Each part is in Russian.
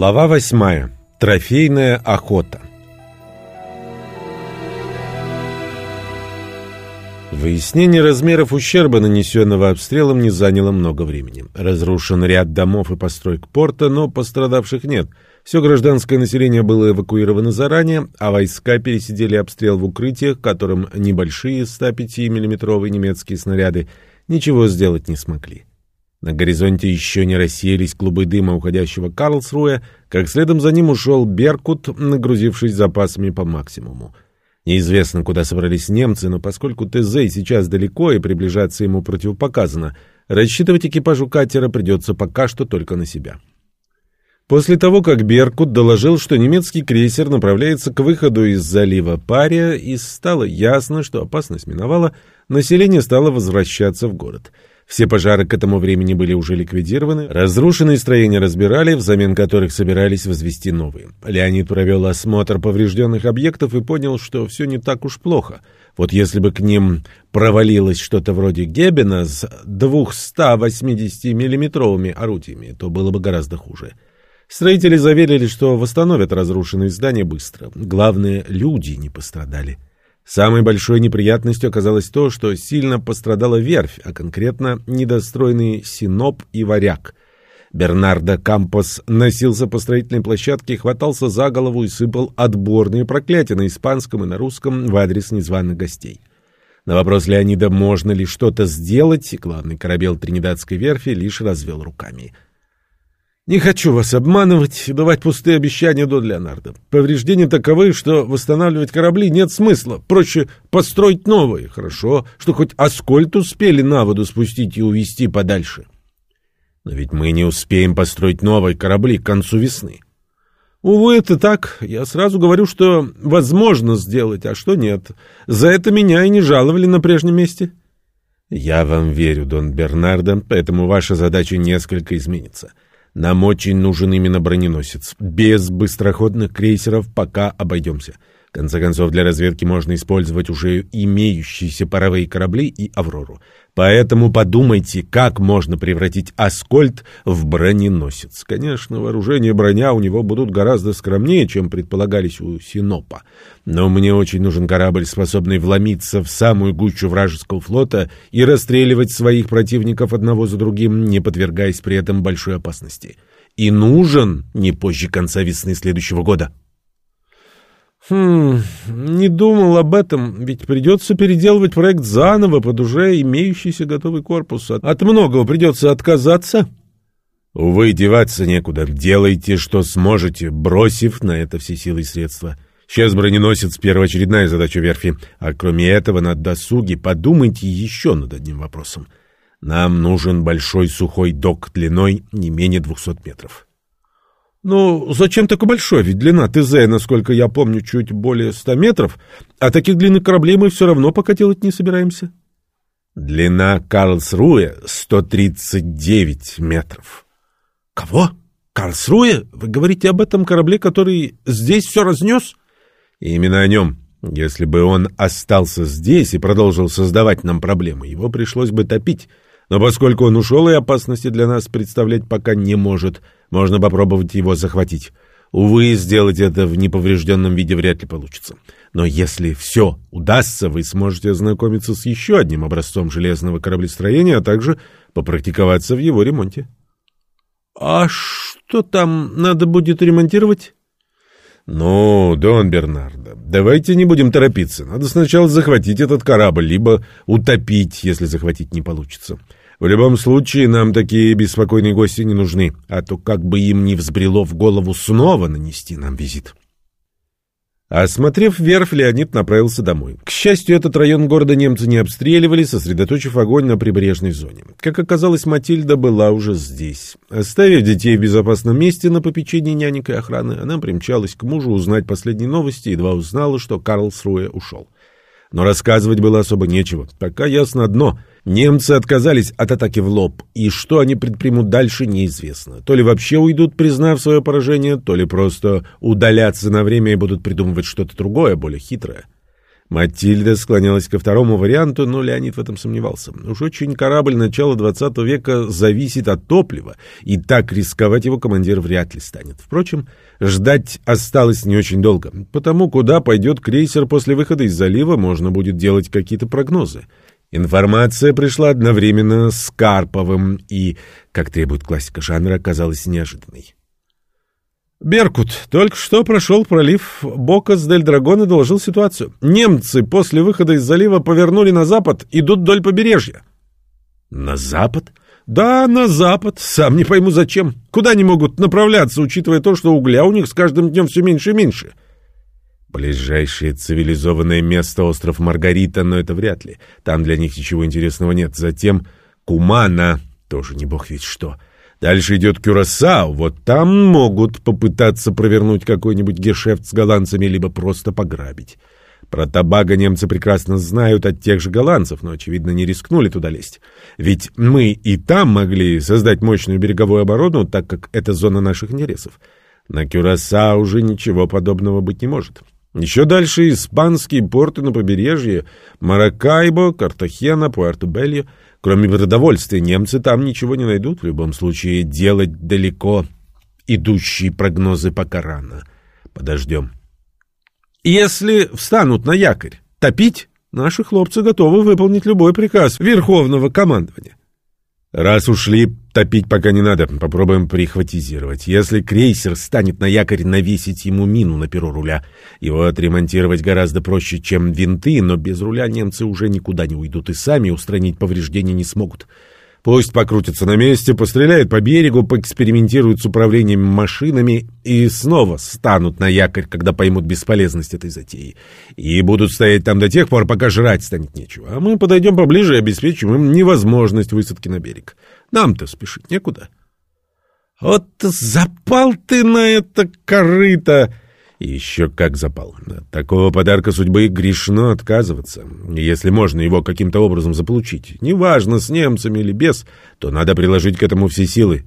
Глава восьмая. Трофейная охота. Выяснение размеров ущерба, нанесенного обстрелом, не заняло много времени. Разрушен ряд домов и построек порта, но пострадавших нет. Все гражданское население было эвакуировано заранее, а войска пересидели обстрел в укрытиях, которым небольшие 105 миллиметровые немецкие снаряды ничего сделать не смогли. На горизонте еще не рассеялись клубы дыма уходящего Карлсруя, как следом за ним ушел Беркут, нагрузившись запасами по максимуму. Неизвестно, куда собрались немцы, но поскольку ТЗ сейчас далеко и приближаться ему противопоказано, рассчитывать экипажу катера придется пока что только на себя. После того, как Беркут доложил, что немецкий крейсер направляется к выходу из залива Пария, и стало ясно, что опасность миновала, население стало возвращаться в город — все пожары к этому времени были уже ликвидированы, разрушенные строения разбирали, взамен которых собирались возвести новые. Леонид провел осмотр поврежденных объектов и понял, что все не так уж плохо. Вот если бы к ним провалилось что-то вроде Геббена с 280-миллиметровыми орудиями, то было бы гораздо хуже. Строители заверили, что восстановят разрушенные здания быстро. Главное, люди не пострадали. Самой большой неприятностью оказалось то, что сильно пострадала верфь, а конкретно недостроенные Синоп и Варяг. Бернардо Кампос носился по строительной площадке, хватался за голову и сыпал отборные проклятия на испанском и на русском в адрес незваных гостей. На вопрос Леонида, можно ли что-то сделать, главный корабел Тринидадской верфи лишь развел руками — не хочу вас обманывать и давать пустые обещания до Леонардо. Повреждения таковы, что восстанавливать корабли нет смысла. Проще построить новые. Хорошо, что хоть Аскольд успели на воду спустить и увезти подальше. Но ведь мы не успеем построить новые корабли к концу весны. Увы, это так. Я сразу говорю, что возможно сделать, а что нет. За это меня и не жаловали на прежнем месте. Я вам верю, Дон Бернардо, поэтому ваша задача несколько изменится. — нам очень нужен именно броненосец. Без быстроходных крейсеров пока обойдемся. В конце концов, для разведки можно использовать уже имеющиеся паровые корабли и «Аврору». Поэтому подумайте, как можно превратить «Аскольд» в броненосец. Конечно, вооружение броня у него будут гораздо скромнее, чем предполагались у Синопа. Но мне очень нужен корабль, способный вломиться в самую гущу вражеского флота и расстреливать своих противников одного за другим, не подвергаясь при этом большой опасности. И нужен не позже конца весны следующего года. Хм, не думал об этом, ведь придется переделывать проект заново под уже имеющийся готовый корпус. От многого придется отказаться. Увы, деваться некуда. Делайте, что сможете, бросив на это все силы и средства. Сейчас броненосец — первоочередная задача верфи. А кроме этого, на досуге подумайте еще над одним вопросом. Нам нужен большой сухой док длиной не менее двухсот метров. Ну, зачем такой большой? Ведь длина ТЗ, насколько я помню, чуть более ста метров, а таких длинных кораблей мы все равно пока делать не собираемся. Длина Карлсруэ 139 метров. Кого? Карлсруэ? Вы говорите об этом корабле, который здесь все разнес? Именно о нем. Если бы он остался здесь и продолжил создавать нам проблемы, его пришлось бы топить. Но поскольку он ушел и опасности для нас представлять пока не может, можно попробовать его захватить. Увы, сделать это в неповрежденном виде вряд ли получится. Но если все удастся, вы сможете ознакомиться с еще одним образцом железного кораблестроения, а также попрактиковаться в его ремонте. А что там надо будет ремонтировать? «Ну, Дон Бернардо, давайте не будем торопиться. Надо сначала захватить этот корабль, либо утопить, если захватить не получится. В любом случае, нам такие беспокойные гости не нужны, а то как бы им не взбрело в голову снова нанести нам визит. Осмотрев верфь, Леонид направился домой. К счастью, этот район города немцы не обстреливали, сосредоточив огонь на прибрежной зоне. Как оказалось, Матильда была уже здесь. Оставив детей в безопасном месте на попечении нянек и охраны, она примчалась к мужу узнать последние новости и едва узнала, что Карлсруэ ушел. Но рассказывать было особо нечего. Пока ясно одно — немцы отказались от атаки в лоб, и что они предпримут дальше, неизвестно. То ли вообще уйдут, признав свое поражение, то ли просто удалятся на время и будут придумывать что-то другое, более хитрое. Матильда склонялась ко второму варианту, но Леонид в этом сомневался. Уж очень корабль начала XX века зависит от топлива, и так рисковать его командир вряд ли станет. Впрочем, ждать осталось не очень долго, потому куда пойдет крейсер после выхода из залива, можно будет делать какие-то прогнозы. Информация пришла одновременно с Карповым и, как требует классика жанра, оказалась неожиданной. Беркут только что прошел пролив Бокас дель Драгон и доложил ситуацию. Немцы после выхода из залива повернули на запад, идут вдоль побережья. На запад? Да, на запад. Сам не пойму зачем. Куда они могут направляться, учитывая то, что угля у них с каждым днем все меньше и меньше? Ближайшее цивилизованное место остров Маргарита, но это вряд ли. Там для них ничего интересного нет. Затем Кумана, тоже не бог ведь что. — Дальше идет Кюрасау, вот там могут попытаться провернуть какой-нибудь гешефт с голландцами, либо просто пограбить. Про Табаго немцы прекрасно знают от тех же голландцев, но, очевидно, не рискнули туда лезть. Ведь мы и там могли создать мощную береговую оборону, так как это зона наших интересов. На Кюрасау уже ничего подобного быть не может. Еще дальше испанские порты на побережье, Маракайбо, Картахена, Пуэрто-Бельо — Кроме продовольствия, немцы там ничего не найдут. В любом случае, делать далеко идущие прогнозы пока рано. Подождем. Если встанут на якорь, топить, наши хлопцы готовы выполнить любой приказ Верховного командования. Раз ушли, топить пока не надо, попробуем прихватизировать. Если крейсер станет на якорь навесить ему мину на перо руля, его отремонтировать гораздо проще, чем винты, но без руля немцы уже никуда не уйдут и сами устранить повреждения не смогут. Пусть покрутятся на месте, постреляют по берегу, поэкспериментируют с управлением машинами и снова станут на якорь, когда поймут бесполезность этой затеи. И будут стоять там до тех пор, пока жрать станет нечего. А мы подойдем поближе и обеспечим им невозможность высадки на берег. Нам-то спешить некуда. Вот запал ты на это корыто! Еще как запал. От такого подарка судьбы грешно отказываться. Если можно его каким-то образом заполучить, неважно, с немцами или без, то надо приложить к этому все силы.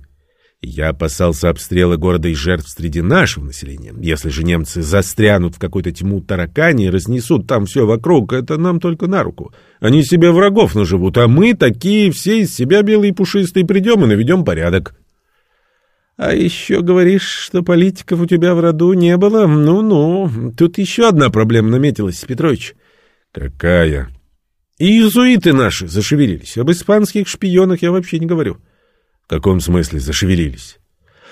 Я опасался обстрела города и жертв среди нашего населения. Если же немцы застрянут в какой-то тьму таракани и разнесут там все вокруг, это нам только на руку. Они себе врагов наживут, а мы такие все из себя белые пушистые придем и наведем порядок. А еще говоришь, что политиков у тебя в роду не было? Ну-ну, тут еще одна проблема наметилась, Петрович. Какая? Иезуиты наши зашевелились. Об испанских шпионах я вообще не говорю. В каком смысле зашевелились?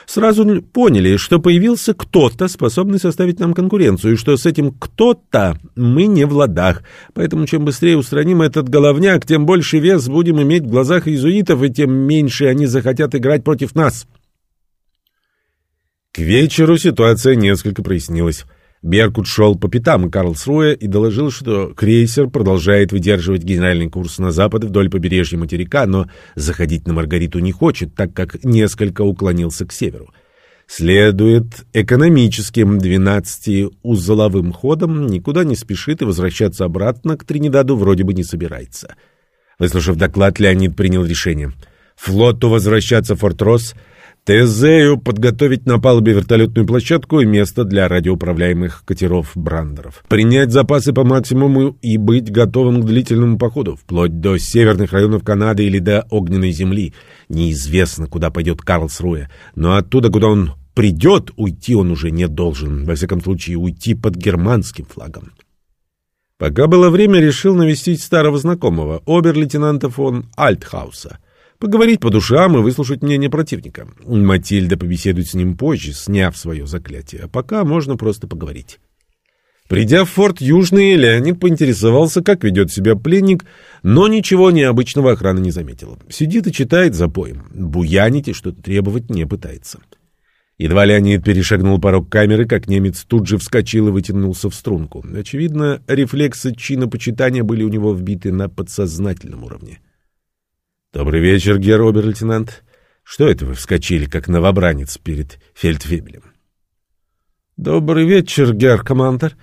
Сразу поняли, что появился кто-то, способный составить нам конкуренцию, и что с этим кто-то мы не в ладах. Поэтому чем быстрее устраним этот головняк, тем больше вес будем иметь в глазах иезуитов, и тем меньше они захотят играть против нас. — к вечеру ситуация несколько прояснилась. Беркут шел по пятам Карлсруэ и доложил, что крейсер продолжает выдерживать генеральный курс на запад вдоль побережья материка, но заходить на Маргариту не хочет, так как несколько уклонился к северу. Следует экономическим 12-узловым ходом, никуда не спешит и возвращаться обратно к Тринидаду вроде бы не собирается. Выслушав доклад, Леонид принял решение. Флоту возвращаться в Форт-Росс — Тезею подготовить на палубе вертолетную площадку и место для радиоуправляемых катеров-брандеров. Принять запасы по максимуму и быть готовым к длительному походу, вплоть до северных районов Канады или до огненной земли. Неизвестно, куда пойдет Карлсруэ, но оттуда, куда он придет, уйти он уже не должен. Во всяком случае, уйти под германским флагом. Пока было время, решил навестить старого знакомого, обер-лейтенанта фон Альтхауса — Поговорить по душам и выслушать мнение противника. Матильда побеседует с ним позже, сняв свое заклятие. А пока можно просто поговорить. Придя в форт Южный, Леонид поинтересовался, как ведет себя пленник, но ничего необычного охрана не заметила. Сидит и читает за поем. Буянить и что-то требовать не пытается. Едва Леонид перешагнул порог камеры, как немец тут же вскочил и вытянулся в струнку. Очевидно, рефлексы чина почитания были у него вбиты на подсознательном уровне. «Добрый вечер, герр обер-лейтенант. Что это вы вскочили, как новобранец перед фельдфебелем?» «Добрый вечер, герр командор.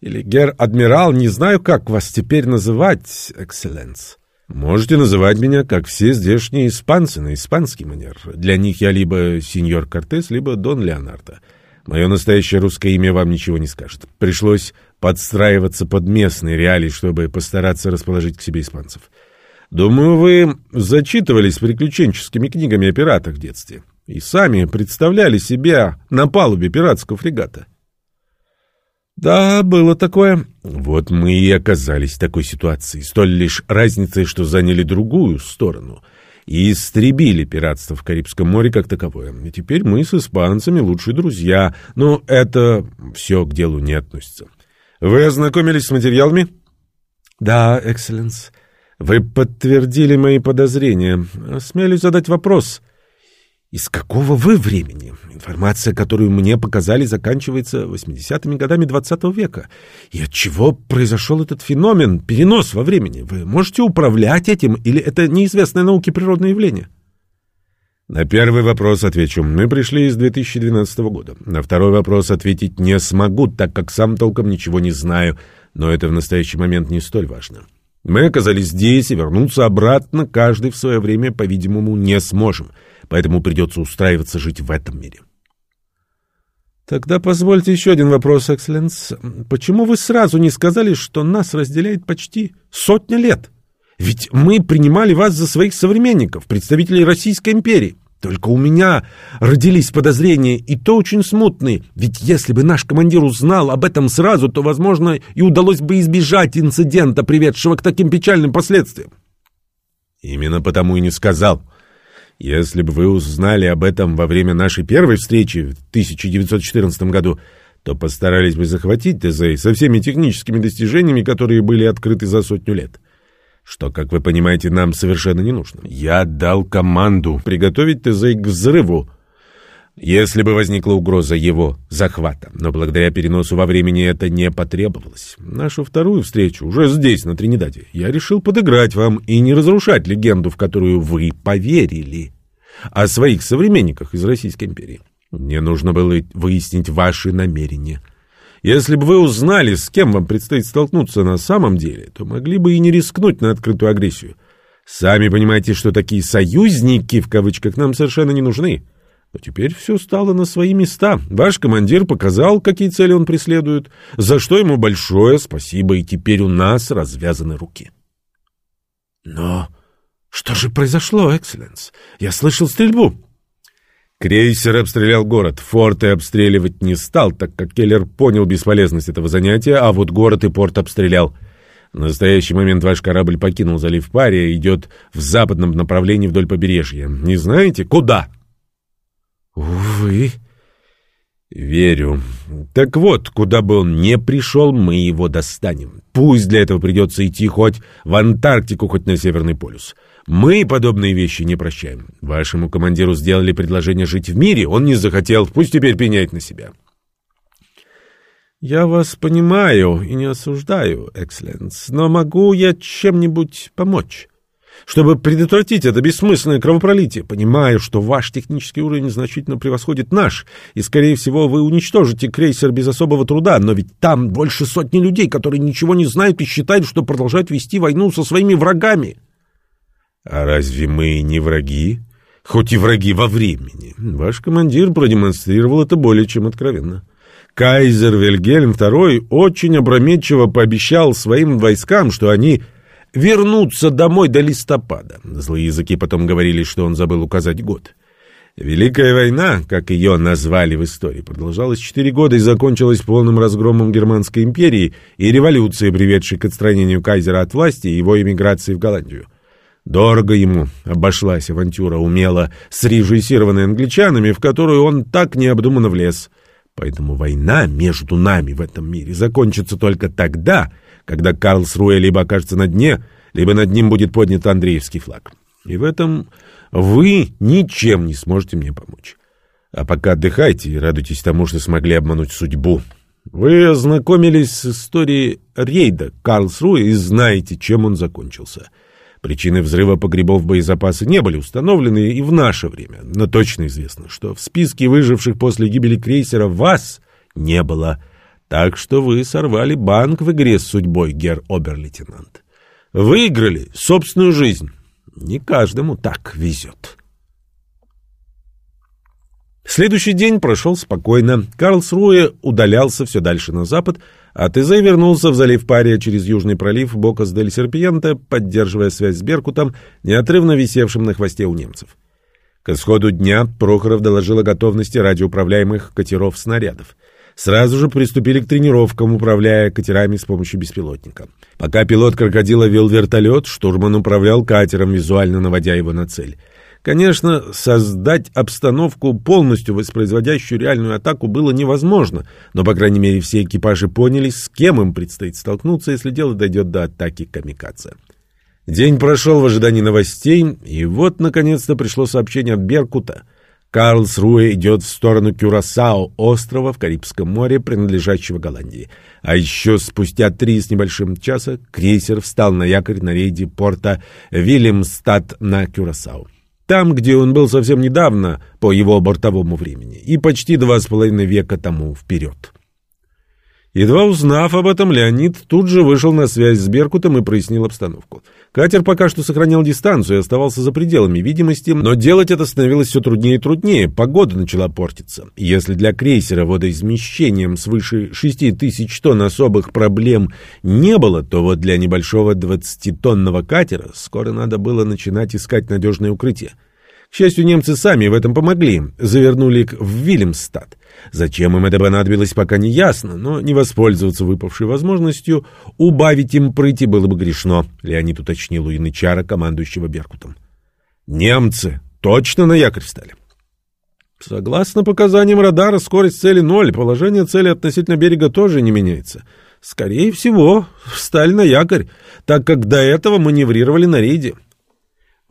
Или герр адмирал, не знаю, как вас теперь называть, экселленс. Можете называть меня, как все здешние испанцы, на испанский манер. Для них я либо сеньор Кортес, либо дон Леонардо. Мое настоящее русское имя вам ничего не скажет. Пришлось подстраиваться под местные реалии, чтобы постараться расположить к себе испанцев. Думаю, вы зачитывались приключенческими книгами о пиратах в детстве и сами представляли себя на палубе пиратского фрегата. Да, было такое. Вот мы и оказались в такой ситуации, столь лишь разницей, что заняли другую сторону и истребили пиратство в Карибском море как таковое. И теперь мы с испанцами лучшие друзья, но это все к делу не относится. Вы ознакомились с материалами? Да, экселленс. Вы подтвердили мои подозрения. Смелюсь задать вопрос. Из какого вы времени? Информация, которую мне показали, заканчивается 80-ми годами 20 века. И от чего произошел этот феномен, перенос во времени? Вы можете управлять этим, или это неизвестное науке природное явление? На первый вопрос отвечу. Мы пришли из 2012 года. На второй вопрос ответить не смогу, так как сам толком ничего не знаю, но это в настоящий момент не столь важно. Мы оказались здесь, и вернуться обратно каждый в свое время, по-видимому, не сможем — поэтому придется устраиваться жить в этом мире. Тогда позвольте еще один вопрос, экселленс. Почему вы сразу не сказали, что нас разделяет почти сотня лет? Ведь мы принимали вас за своих современников, представителей Российской империи. Только у меня родились подозрения, и то очень смутные. Ведь если бы наш командир узнал об этом сразу, то, возможно, и удалось бы избежать инцидента, приведшего к таким печальным последствиям. Именно потому и не сказал. Если бы вы узнали об этом во время нашей первой встречи в 1914 году, то постарались бы захватить ТЗ со всеми техническими достижениями, которые были открыты за сотню лет. Что, как вы понимаете, нам совершенно не нужно. Я дал команду приготовить ТЗ к взрыву, если бы возникла угроза его захвата. Но благодаря переносу во времени это не потребовалось. Нашу вторую встречу, уже здесь, на Тринидаде, я решил подыграть вам и не разрушать легенду, в которую вы поверили, о своих современниках из Российской империи. Мне нужно было выяснить ваши намерения. Если бы вы узнали, с кем вам предстоит столкнуться на самом деле, то могли бы и не рискнуть на открытую агрессию. Сами понимаете, что такие «союзники» в кавычках нам совершенно не нужны. Но теперь все стало на свои места. Ваш командир показал, какие цели он преследует, за что ему большое спасибо, и теперь у нас развязаны руки. Но что же произошло, экселленс? Я слышал стрельбу. Крейсер обстрелял город. Форты обстреливать не стал, так как Келлер понял бесполезность этого занятия, а вот город и порт обстрелял. В настоящий момент ваш корабль покинул залив Пария и идет в западном направлении вдоль побережья. Не знаете, куда? — Увы. Верю. Так вот, куда бы он ни пришел, мы его достанем. Пусть для этого придется идти хоть в Антарктику, хоть на Северный полюс. Мы подобные вещи не прощаем. Вашему командиру сделали предложение жить в мире, он не захотел, пусть теперь пеняет на себя. Я вас понимаю и не осуждаю, экселленс, но могу я чем-нибудь помочь? чтобы предотвратить это бессмысленное кровопролитие. Понимаю, что ваш технический уровень значительно превосходит наш, и, скорее всего, вы уничтожите крейсер без особого труда, но ведь там больше сотни людей, которые ничего не знают и считают, что продолжают вести войну со своими врагами. А разве мы не враги? Хоть и враги во времени. Ваш командир продемонстрировал это более чем откровенно. Кайзер Вильгельм II очень опрометчиво пообещал своим войскам, что они вернуться домой до листопада. Злые языки потом говорили, что он забыл указать год. Великая война, как ее назвали в истории, продолжалась четыре года и закончилась полным разгромом Германской империи и революцией, приведшей к отстранению кайзера от власти и его эмиграции в Голландию. Дорого ему обошлась авантюра, умело срежиссированная англичанами, в которую он так необдуманно влез. Поэтому война между нами в этом мире закончится только тогда, когда Карлсруэ либо окажется на дне, либо над ним будет поднят Андреевский флаг. И в этом вы ничем не сможете мне помочь. А пока отдыхайте и радуйтесь тому, что смогли обмануть судьбу. Вы ознакомились с историей рейда Карлсруэ и знаете, чем он закончился. Причины взрыва погребов боезапаса не были установлены и в наше время, но точно известно, что в списке выживших после гибели крейсера вас не было. Так что вы сорвали банк в игре с судьбой, гер обер-лейтенант. Выиграли собственную жизнь. Не каждому так везет. Следующий день прошел спокойно. Карлсруэ удалялся все дальше на запад, а ТЗ вернулся в залив Пария через Южный пролив Бокас-дель-Серпиенте, поддерживая связь с Беркутом, неотрывно висевшим на хвосте у немцев. К исходу дня Прохоров доложил о готовности радиоуправляемых катеров-снарядов. Сразу же приступили к тренировкам, управляя катерами с помощью беспилотника. Пока пилот «Крокодила» вел вертолет, штурман управлял катером, визуально наводя его на цель. Конечно, создать обстановку, полностью воспроизводящую реальную атаку, было невозможно, но, по крайней мере, все экипажи поняли, с кем им предстоит столкнуться, если дело дойдет до атаки камикадзе. День прошел в ожидании новостей, и вот, наконец-то, пришло сообщение от Беркута. Карлсруэ идет в сторону Кюрасао, острова в Карибском море, принадлежащего Голландии. А еще спустя три с небольшим часа крейсер встал на якорь на рейде порта Вильямстад на Кюрасао там, где он был совсем недавно по его бортовому времени, и почти два с половиной века тому вперед. Едва узнав об этом, Леонид тут же вышел на связь с Беркутом и прояснил обстановку. Катер пока что сохранял дистанцию и оставался за пределами видимости, но делать это становилось все труднее и труднее, погода начала портиться. Если для крейсера водоизмещением свыше 6 тысяч тонн особых проблем не было, то вот для небольшого 20-тонного катера скоро надо было начинать искать надежное укрытие. К счастью, немцы сами в этом помогли, завернули в Вильямстад. Зачем им это понадобилось, пока не ясно, но не воспользоваться выпавшей возможностью убавить им прыти было бы грешно, Леонид уточнил у янычара, командующего Беркутом. Немцы точно на якорь встали. Согласно показаниям радара, скорость цели ноль, положение цели относительно берега тоже не меняется. Скорее всего, встали на якорь, так как до этого маневрировали на рейде.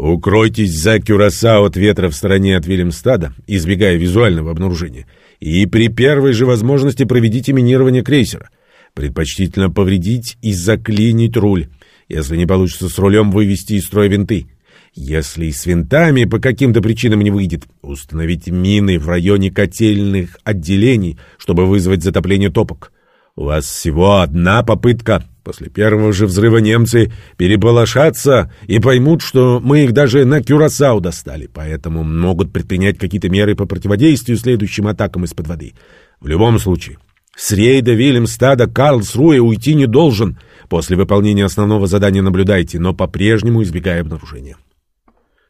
Укройтесь за Кюрасао от ветра в стороне от Вильямстада, избегая визуального обнаружения, и при первой же возможности проведите минирование крейсера. Предпочтительно повредить и заклинить руль. Если не получится с рулем вывести из строя винты. Если и с винтами по каким-то причинам не выйдет, установите мины в районе котельных отделений, чтобы вызвать затопление топок. У вас всего одна попытка. После первого же взрыва немцы переполошатся и поймут, что мы их даже на Кюрасау достали, поэтому могут предпринять какие-то меры по противодействию следующим атакам из-под воды. В любом случае, с рейда Вильямстада Карлсруэ уйти не должен. После выполнения основного задания наблюдайте, но по-прежнему избегая обнаружения.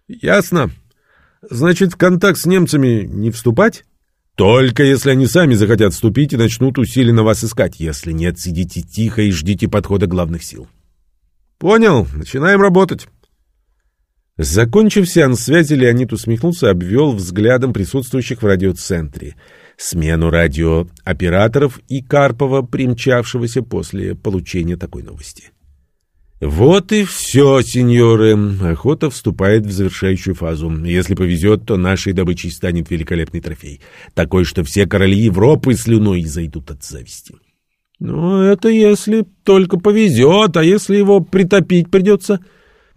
Ясно. Значит, в контакт с немцами не вступать? Только если они сами захотят вступить и начнут усиленно вас искать. Если нет, сидите тихо и ждите подхода главных сил. Понял, начинаем работать. Закончив сеанс связи, Леонид усмехнулся и обвел взглядом присутствующих в радиоцентре. Смену радиооператоров и Карпова, примчавшегося после получения такой новости. Вот и все, сеньоры. Охота вступает в завершающую фазу. Если повезет, то нашей добычей станет великолепный трофей. Такой, что все короли Европы слюной зайдут от зависти. Ну, это если только повезет, а если его притопить придется...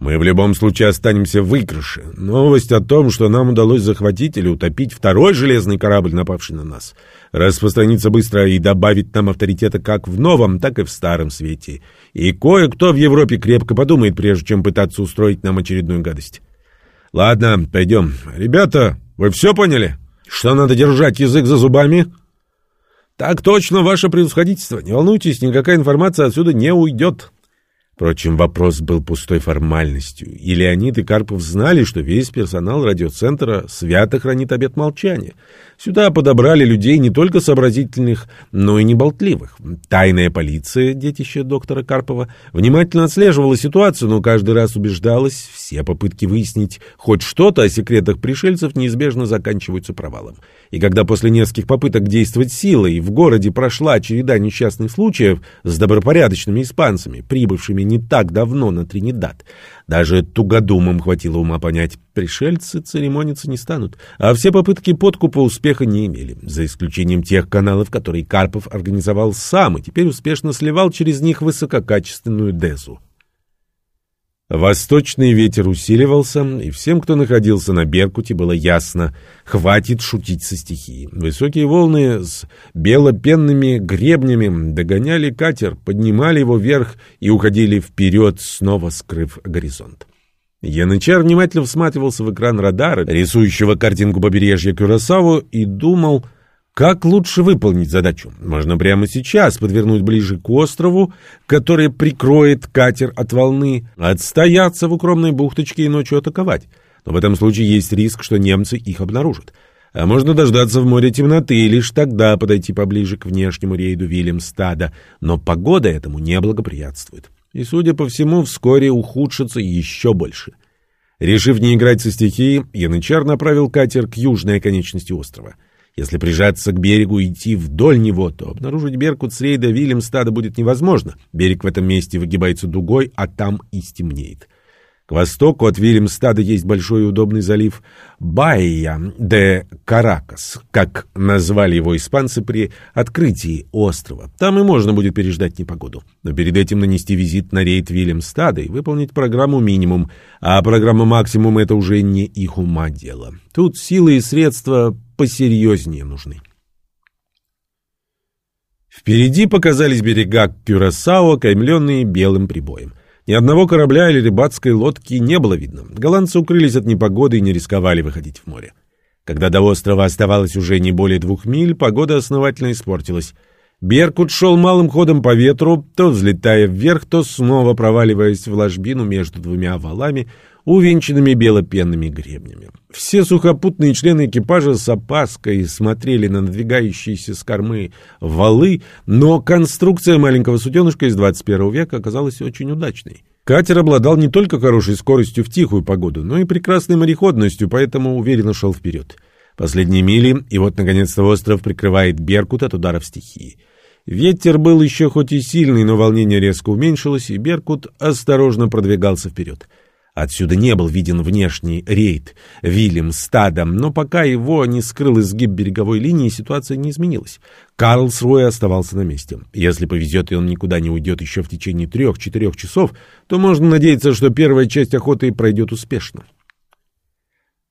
Мы в любом случае останемся в выигрыше. Новость о том, что нам удалось захватить или утопить второй железный корабль, напавший на нас, распространится быстро и добавит нам авторитета как в новом, так и в старом свете. И кое-кто в Европе крепко подумает, прежде чем пытаться устроить нам очередную гадость. Ладно, пойдем. Ребята, вы все поняли? Что надо держать язык за зубами? Так точно, ваше превосходительство. Не волнуйтесь, никакая информация отсюда не уйдет. Впрочем, вопрос был пустой формальностью, и Леонид и Карпов знали, что весь персонал радиоцентра свято хранит обет молчания. Сюда подобрали людей не только сообразительных, но и неболтливых. Тайная полиция, детище доктора Карпова, внимательно отслеживала ситуацию, но каждый раз убеждалась, все попытки выяснить хоть что-то о секретах пришельцев неизбежно заканчиваются провалом. И когда после нескольких попыток действовать силой в городе прошла череда несчастных случаев с добропорядочными испанцами, прибывшими не так давно на Тринидад. Даже тугодумам хватило ума понять, пришельцы церемониться не станут, а все попытки подкупа успеха не имели, за исключением тех каналов, которые Карпов организовал сам и теперь успешно сливал через них высококачественную дезу. Восточный ветер усиливался, и всем, кто находился на Беркуте, было ясно — хватит шутить со стихией. Высокие волны с белопенными гребнями догоняли катер, поднимали его вверх и уходили вперед, снова скрыв горизонт. Янычар внимательно всматривался в экран радара, рисующего картинку побережья Кюрасаву, и думал, как лучше выполнить задачу. Можно прямо сейчас подвернуть ближе к острову, который прикроет катер от волны, отстояться в укромной бухточке и ночью атаковать. Но в этом случае есть риск, что немцы их обнаружат. А можно дождаться в море темноты и лишь тогда подойти поближе к внешнему рейду Вильямстада, но погода этому не благоприятствует и, судя по всему, вскоре ухудшится еще больше. Решив не играть со стихией, Янычар направил катер к южной оконечности острова. Если прижаться к берегу и идти вдоль него, то обнаружить Беркут с рейда Вильямстада будет невозможно. Берег в этом месте выгибается дугой, а там и стемнеет. К востоку от Вильямстада есть большой и удобный залив Баия де Каракас, как назвали его испанцы при открытии острова. Там и можно будет переждать непогоду. Но перед этим нанести визит на рейд Вильямстада и выполнить программу минимум, а программа максимум — это уже не их ума дело. Тут силы и средства посерьезнее нужны. Впереди показались берега Кюрасао, каймленные белым прибоем. Ни одного корабля или рыбацкой лодки не было видно. Голландцы укрылись от непогоды и не рисковали выходить в море. Когда до острова оставалось уже не более двух миль, погода основательно испортилась. Беркут шел малым ходом по ветру, то взлетая вверх, то снова проваливаясь в ложбину между двумя валами, увенчанными белопенными гребнями. Все сухопутные члены экипажа с опаской смотрели на надвигающиеся с кормы валы, но конструкция маленького суденышка из 21 века оказалась очень удачной. Катер обладал не только хорошей скоростью в тихую погоду, но и прекрасной мореходностью, поэтому уверенно шел вперед. Последние мили, и вот, наконец-то, остров прикрывает Беркут от ударов стихии. Ветер был еще хоть и сильный, но волнение резко уменьшилось, и Беркут осторожно продвигался вперед. Отсюда не был виден внешний рейд Вильям стадом, но пока его не скрыл изгиб береговой линии, ситуация не изменилась. Карлсруэ оставался на месте. Если повезет и он никуда не уйдет еще в течение трех-четырех часов, то можно надеяться, что первая часть охоты пройдет успешно.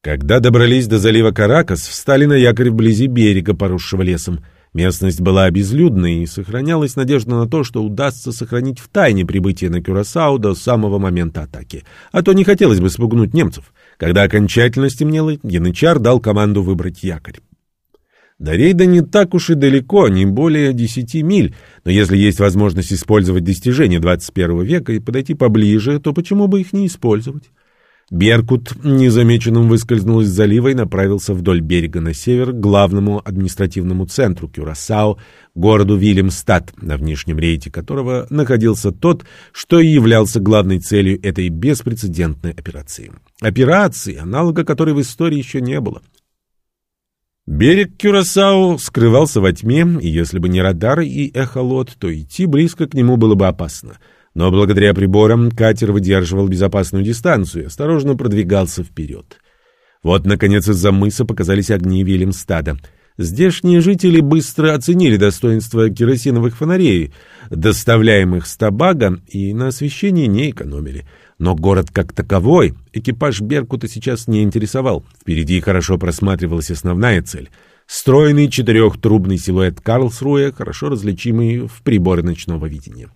Когда добрались до залива Каракас, встали на якорь вблизи берега, поросшего лесом. Местность была безлюдной, и сохранялась надежда на то, что удастся сохранить в тайне прибытие на Кюрасау до самого момента атаки. А то не хотелось бы спугнуть немцев. Когда окончательно стемнело, Янычар дал команду выбрать якорь. До рейда не так уж и далеко, не более десяти миль, но если есть возможность использовать достижения 21 века и подойти поближе, то почему бы их не использовать? Беркут незамеченным выскользнул из залива и направился вдоль берега на север к главному административному центру Кюрасао, городу Вильямстад, на внешнем рейде которого находился тот, что и являлся главной целью этой беспрецедентной операции. Операции, аналога которой в истории еще не было. Берег Кюрасао скрывался во тьме, и если бы не радары и эхолот, то идти близко к нему было бы опасно — но благодаря приборам катер выдерживал безопасную дистанцию и осторожно продвигался вперед. Вот, наконец, из-за мыса показались огни Вильямстада. Здешние жители быстро оценили достоинство керосиновых фонарей, доставляемых с Табага, и на освещении не экономили. Но город как таковой экипаж «Беркута» сейчас не интересовал. Впереди хорошо просматривалась основная цель — стройный четырехтрубный силуэт Карлсруя, хорошо различимый в приборы ночного видения.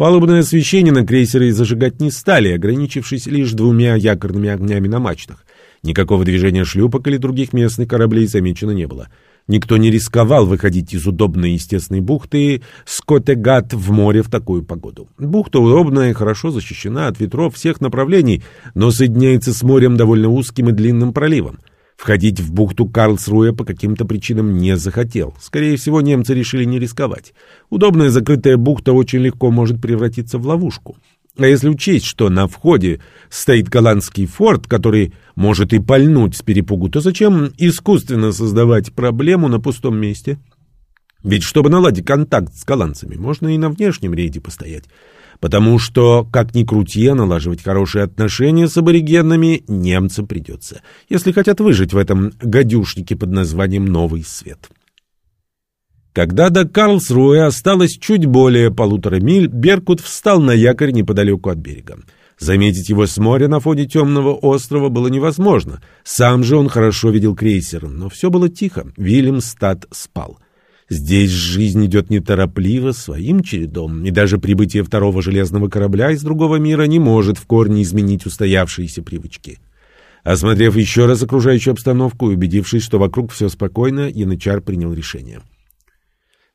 Палубное освещение на крейсере зажигать не стали, ограничившись лишь двумя якорными огнями на мачтах. Никакого движения шлюпок или других местных кораблей замечено не было. Никто не рисковал выходить из удобной естественной бухты Скотегат в море в такую погоду. Бухта удобная и хорошо защищена от ветров всех направлений, но соединяется с морем довольно узким и длинным проливом. Входить в бухту Карлсруэ по каким-то причинам не захотел. Скорее всего, немцы решили не рисковать. Удобная закрытая бухта очень легко может превратиться в ловушку. А если учесть, что на входе стоит голландский форт, который может и пальнуть с перепугу, то зачем искусственно создавать проблему на пустом месте? Ведь чтобы наладить контакт с голландцами, можно и на внешнем рейде постоять. Потому что, как ни крути, налаживать хорошие отношения с аборигенами немцам придется, если хотят выжить в этом гадюшнике под названием «Новый свет». Когда до Карлсруэ осталось чуть более полутора миль, Беркут встал на якорь неподалеку от берега. Заметить его с моря на фоне темного острова было невозможно. Сам же он хорошо видел крейсер, но все было тихо. Вильямстад спал. Здесь жизнь идет неторопливо, своим чередом, и даже прибытие второго железного корабля из другого мира не может в корне изменить устоявшиеся привычки. Осмотрев еще раз окружающую обстановку и убедившись, что вокруг все спокойно, Янычар принял решение.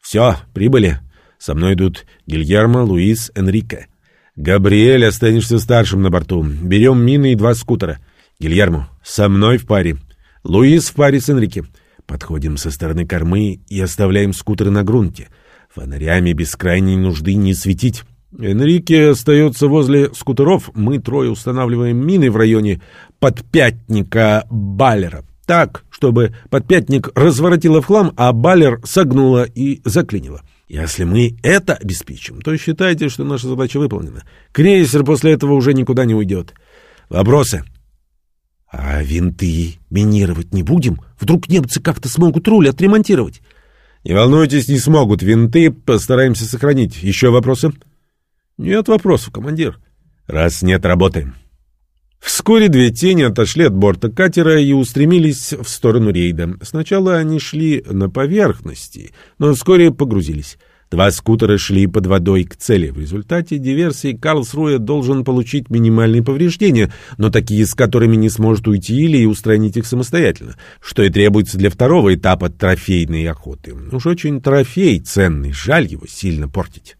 «Все, прибыли. Со мной идут Гильермо, Луис, Энрике. Габриэль, останешься старшим на борту. Берем мины и два скутера. Гильермо, со мной в паре. Луис в паре с Энрике. Подходим со стороны кормы и оставляем скутеры на грунте. Фонарями без крайней нужды не светить. Энрике остается возле скутеров. Мы трое устанавливаем мины в районе подпятника Баллера. Так, чтобы подпятник разворотило в хлам, а Баллер согнуло и заклинило. Если мы это обеспечим, то считайте, что наша задача выполнена. Крейсер после этого уже никуда не уйдет. Вопросы? А винты минировать не будем? Вдруг немцы как-то смогут руль отремонтировать? Не волнуйтесь, не смогут. Винты постараемся сохранить. Еще вопросы? Нет вопросов, командир. Раз нет, работаем. Вскоре две тени отошли от борта катера и устремились в сторону рейда. Сначала они шли на поверхности, но вскоре погрузились. Два скутера шли под водой к цели. В результате диверсии Карлсруэ должен получить минимальные повреждения, но такие, с которыми не сможет уйти или устранить их самостоятельно, что и требуется для второго этапа трофейной охоты. Уж очень трофей ценный, жаль его сильно портить.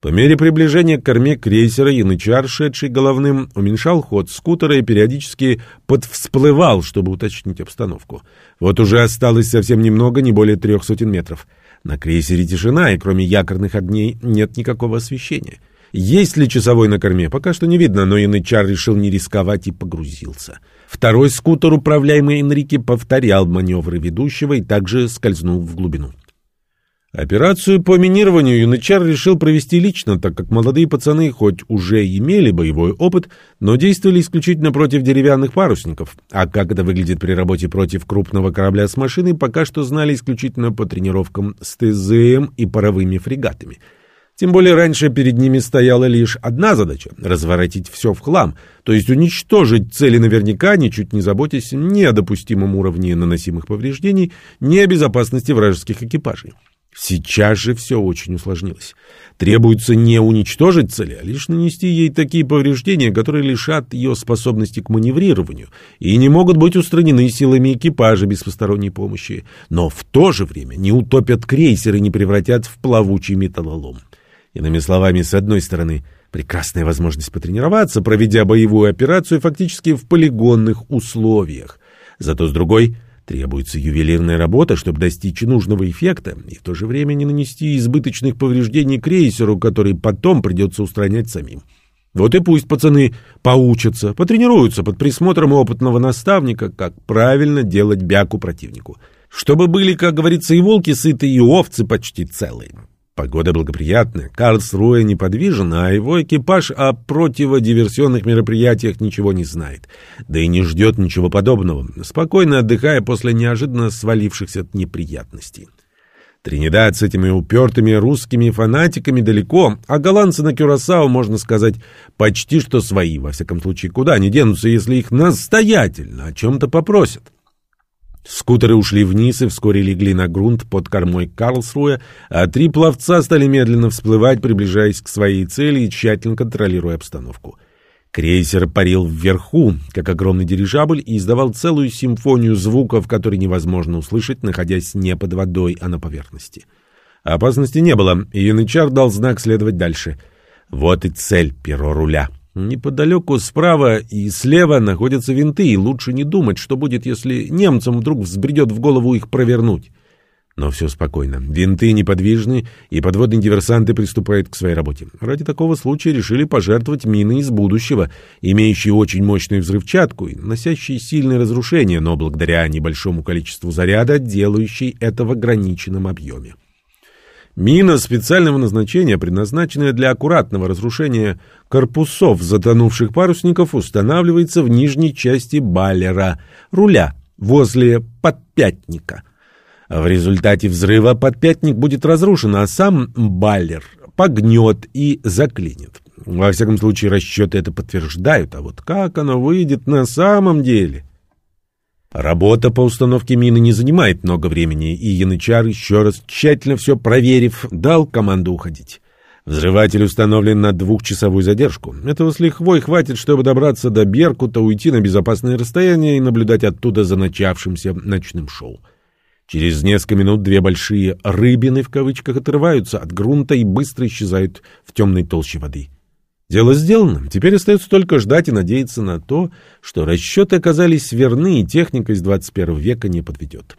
По мере приближения к корме крейсера янычар, шедший головным, уменьшал ход скутера и периодически подвсплывал, чтобы уточнить обстановку. Вот уже осталось совсем немного, не более трех сотен метров. На крейсере тишина, и кроме якорных огней нет никакого освещения. Есть ли часовой на корме, пока что не видно, но Янычар решил не рисковать и погрузился. Второй скутер, управляемый Энрике, повторял маневры ведущего и также скользнул в глубину. Операцию по минированию Янычар решил провести лично, так как молодые пацаны хоть уже имели боевой опыт, но действовали исключительно против деревянных парусников, а как это выглядит при работе против крупного корабля с машиной, пока что знали исключительно по тренировкам с ТЗМ и паровыми фрегатами. Тем более раньше перед ними стояла лишь одна задача — разворотить все в хлам, то есть уничтожить цели наверняка, ничуть не заботясь ни о допустимом уровне наносимых повреждений, ни о безопасности вражеских экипажей. Сейчас же все очень усложнилось. Требуется не уничтожить цель, а лишь нанести ей такие повреждения, которые лишат ее способности к маневрированию и не могут быть устранены силами экипажа без посторонней помощи, но в то же время не утопят крейсер и не превратят в плавучий металлолом. Иными словами, с одной стороны, прекрасная возможность потренироваться, проведя боевую операцию фактически в полигонных условиях. Зато с другой — Требуется ювелирная работа, чтобы достичь нужного эффекта и в то же время не нанести избыточных повреждений крейсеру, который потом придется устранять самим. Вот и пусть пацаны поучатся, потренируются под присмотром опытного наставника, как правильно делать бяку противнику. Чтобы были, как говорится, и волки сыты, и овцы почти целые. Погода благоприятная, Карлсруэ неподвижен, а его экипаж о противодиверсионных мероприятиях ничего не знает. Да и не ждет ничего подобного, спокойно отдыхая после неожиданно свалившихся неприятностей. Тринидад с этими упертыми русскими фанатиками далеко, а голландцы на Кюрасао, можно сказать, почти что свои. Во всяком случае, куда они денутся, если их настоятельно о чем-то попросят? Скутеры ушли вниз и вскоре легли на грунт под кормой Карлсруя, а три пловца стали медленно всплывать, приближаясь к своей цели и тщательно контролируя обстановку. Крейсер парил вверху, как огромный дирижабль, и издавал целую симфонию звуков, которые невозможно услышать, находясь не под водой, а на поверхности. Опасности не было, и Янычар дал знак следовать дальше. Вот и цель перо руля. Неподалеку справа и слева находятся винты, и лучше не думать, что будет, если немцам вдруг взбредет в голову их провернуть. Но все спокойно. Винты неподвижны, и подводные диверсанты приступают к своей работе. Ради такого случая решили пожертвовать мины из будущего, имеющие очень мощную взрывчатку и наносящие сильные разрушения, но благодаря небольшому количеству заряда, делающей это в ограниченном объеме. Мина специального назначения, предназначенная для аккуратного разрушения корпусов затонувших парусников, устанавливается в нижней части баллера, руля, возле подпятника. В результате взрыва подпятник будет разрушен, а сам баллер погнет и заклинит. Во всяком случае, расчеты это подтверждают, а вот как оно выйдет на самом деле? Работа по установке мины не занимает много времени, и Янычар, еще раз тщательно все проверив, дал команду уходить. Взрыватель установлен на двухчасовую задержку. Этого с лихвой хватит, чтобы добраться до Беркута, уйти на безопасное расстояние и наблюдать оттуда за начавшимся ночным шоу. Через несколько минут две большие «рыбины» в кавычках отрываются от грунта и быстро исчезают в темной толще воды. Дело сделано. Теперь остается только ждать и надеяться на то, что расчеты оказались верны и техника из 21 века не подведет.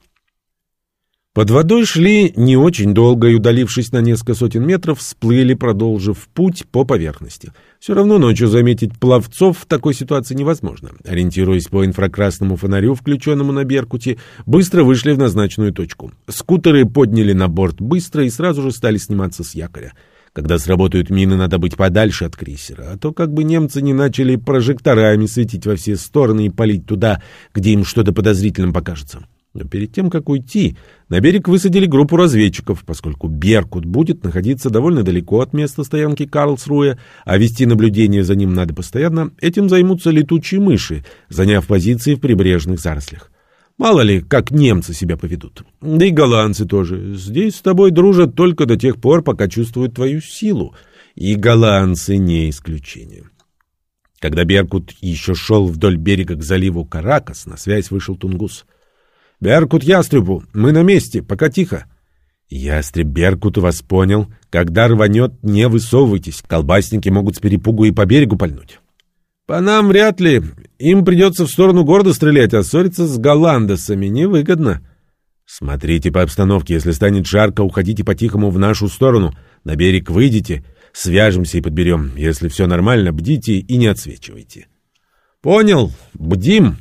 Под водой шли не очень долго и, удалившись на несколько сотен метров, всплыли, продолжив путь по поверхности. Все равно ночью заметить пловцов в такой ситуации невозможно. Ориентируясь по инфракрасному фонарю, включенному на Беркуте, быстро вышли в назначенную точку. Скутеры подняли на борт быстро и сразу же стали сниматься с якоря. Когда сработают мины, надо быть подальше от крейсера, а то как бы немцы не начали прожекторами светить во все стороны и палить туда, где им что-то подозрительным покажется. Но перед тем, как уйти, на берег высадили группу разведчиков, поскольку «Беркут» будет находиться довольно далеко от места стоянки Карлсруя, а вести наблюдение за ним надо постоянно, этим займутся летучие мыши, заняв позиции в прибрежных зарослях. Мало ли, как немцы себя поведут. Да и голландцы тоже. Здесь с тобой дружат только до тех пор, пока чувствуют твою силу. И голландцы не исключение. Когда Беркут еще шел вдоль берега к заливу Каракас, на связь вышел Тунгус. «Беркут ястребу! Мы на месте! Пока тихо!» «Ястреб Беркут вас понял. Когда рванет, не высовывайтесь. Колбасники могут с перепугу и по берегу пальнуть». По нам вряд ли. Им придется в сторону города стрелять, а ссориться с голландцами невыгодно. Смотрите по обстановке. Если станет жарко, уходите по-тихому в нашу сторону. На берег выйдите, свяжемся и подберем. Если все нормально, бдите и не отсвечивайте. Понял. Бдим.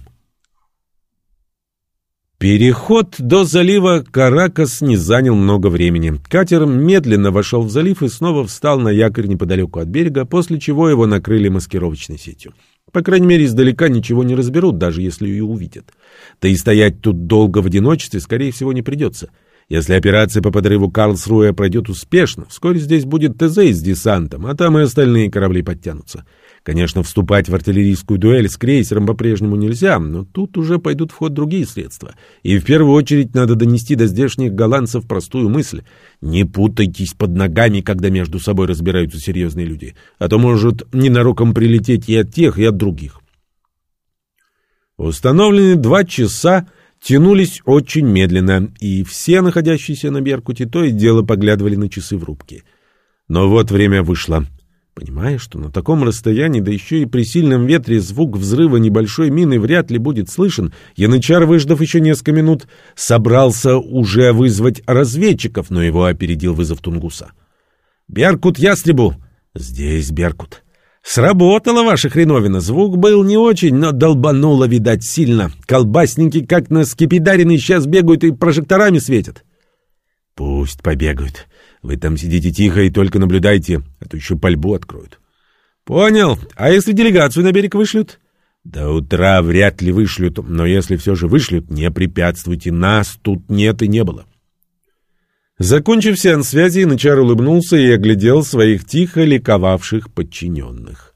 Переход до залива Каракас не занял много времени. Катер медленно вошел в залив и снова встал на якорь неподалеку от берега, после чего его накрыли маскировочной сетью. По крайней мере, издалека ничего не разберут, даже если ее увидят. Да и стоять тут долго в одиночестве, скорее всего, не придется. Если операция по подрыву Карлсруя пройдет успешно, вскоре здесь будет ТЗ с десантом, а там и остальные корабли подтянутся. Конечно, вступать в артиллерийскую дуэль с крейсером по-прежнему нельзя, но тут уже пойдут в ход другие средства. И в первую очередь надо донести до здешних голландцев простую мысль. Не путайтесь под ногами, когда между собой разбираются серьезные люди, а то может ненароком прилететь и от тех, и от других. Установленные два часа тянулись очень медленно, и все находящиеся на Беркуте то и дело поглядывали на часы в рубке. Но вот время вышло. Понимая, что на таком расстоянии, да еще и при сильном ветре, звук взрыва небольшой мины вряд ли будет слышен, Янычар, выждав еще несколько минут, собрался уже вызвать разведчиков, но его опередил вызов Тунгуса. «Беркут ястребу!» «Здесь Беркут». «Сработала ваша хреновина. Звук был не очень, но долбануло, видать, сильно. Колбасники, как на скипидарины, сейчас бегают и прожекторами светят». «Пусть побегают. Вы там сидите тихо и только наблюдайте, а то еще пальбу откроют. Понял. А если делегацию на берег вышлют? До утра вряд ли вышлют, но если все же вышлют, не препятствуйте, нас тут нет и не было. Закончив сеанс связи, Начар улыбнулся и оглядел своих тихо ликовавших подчиненных.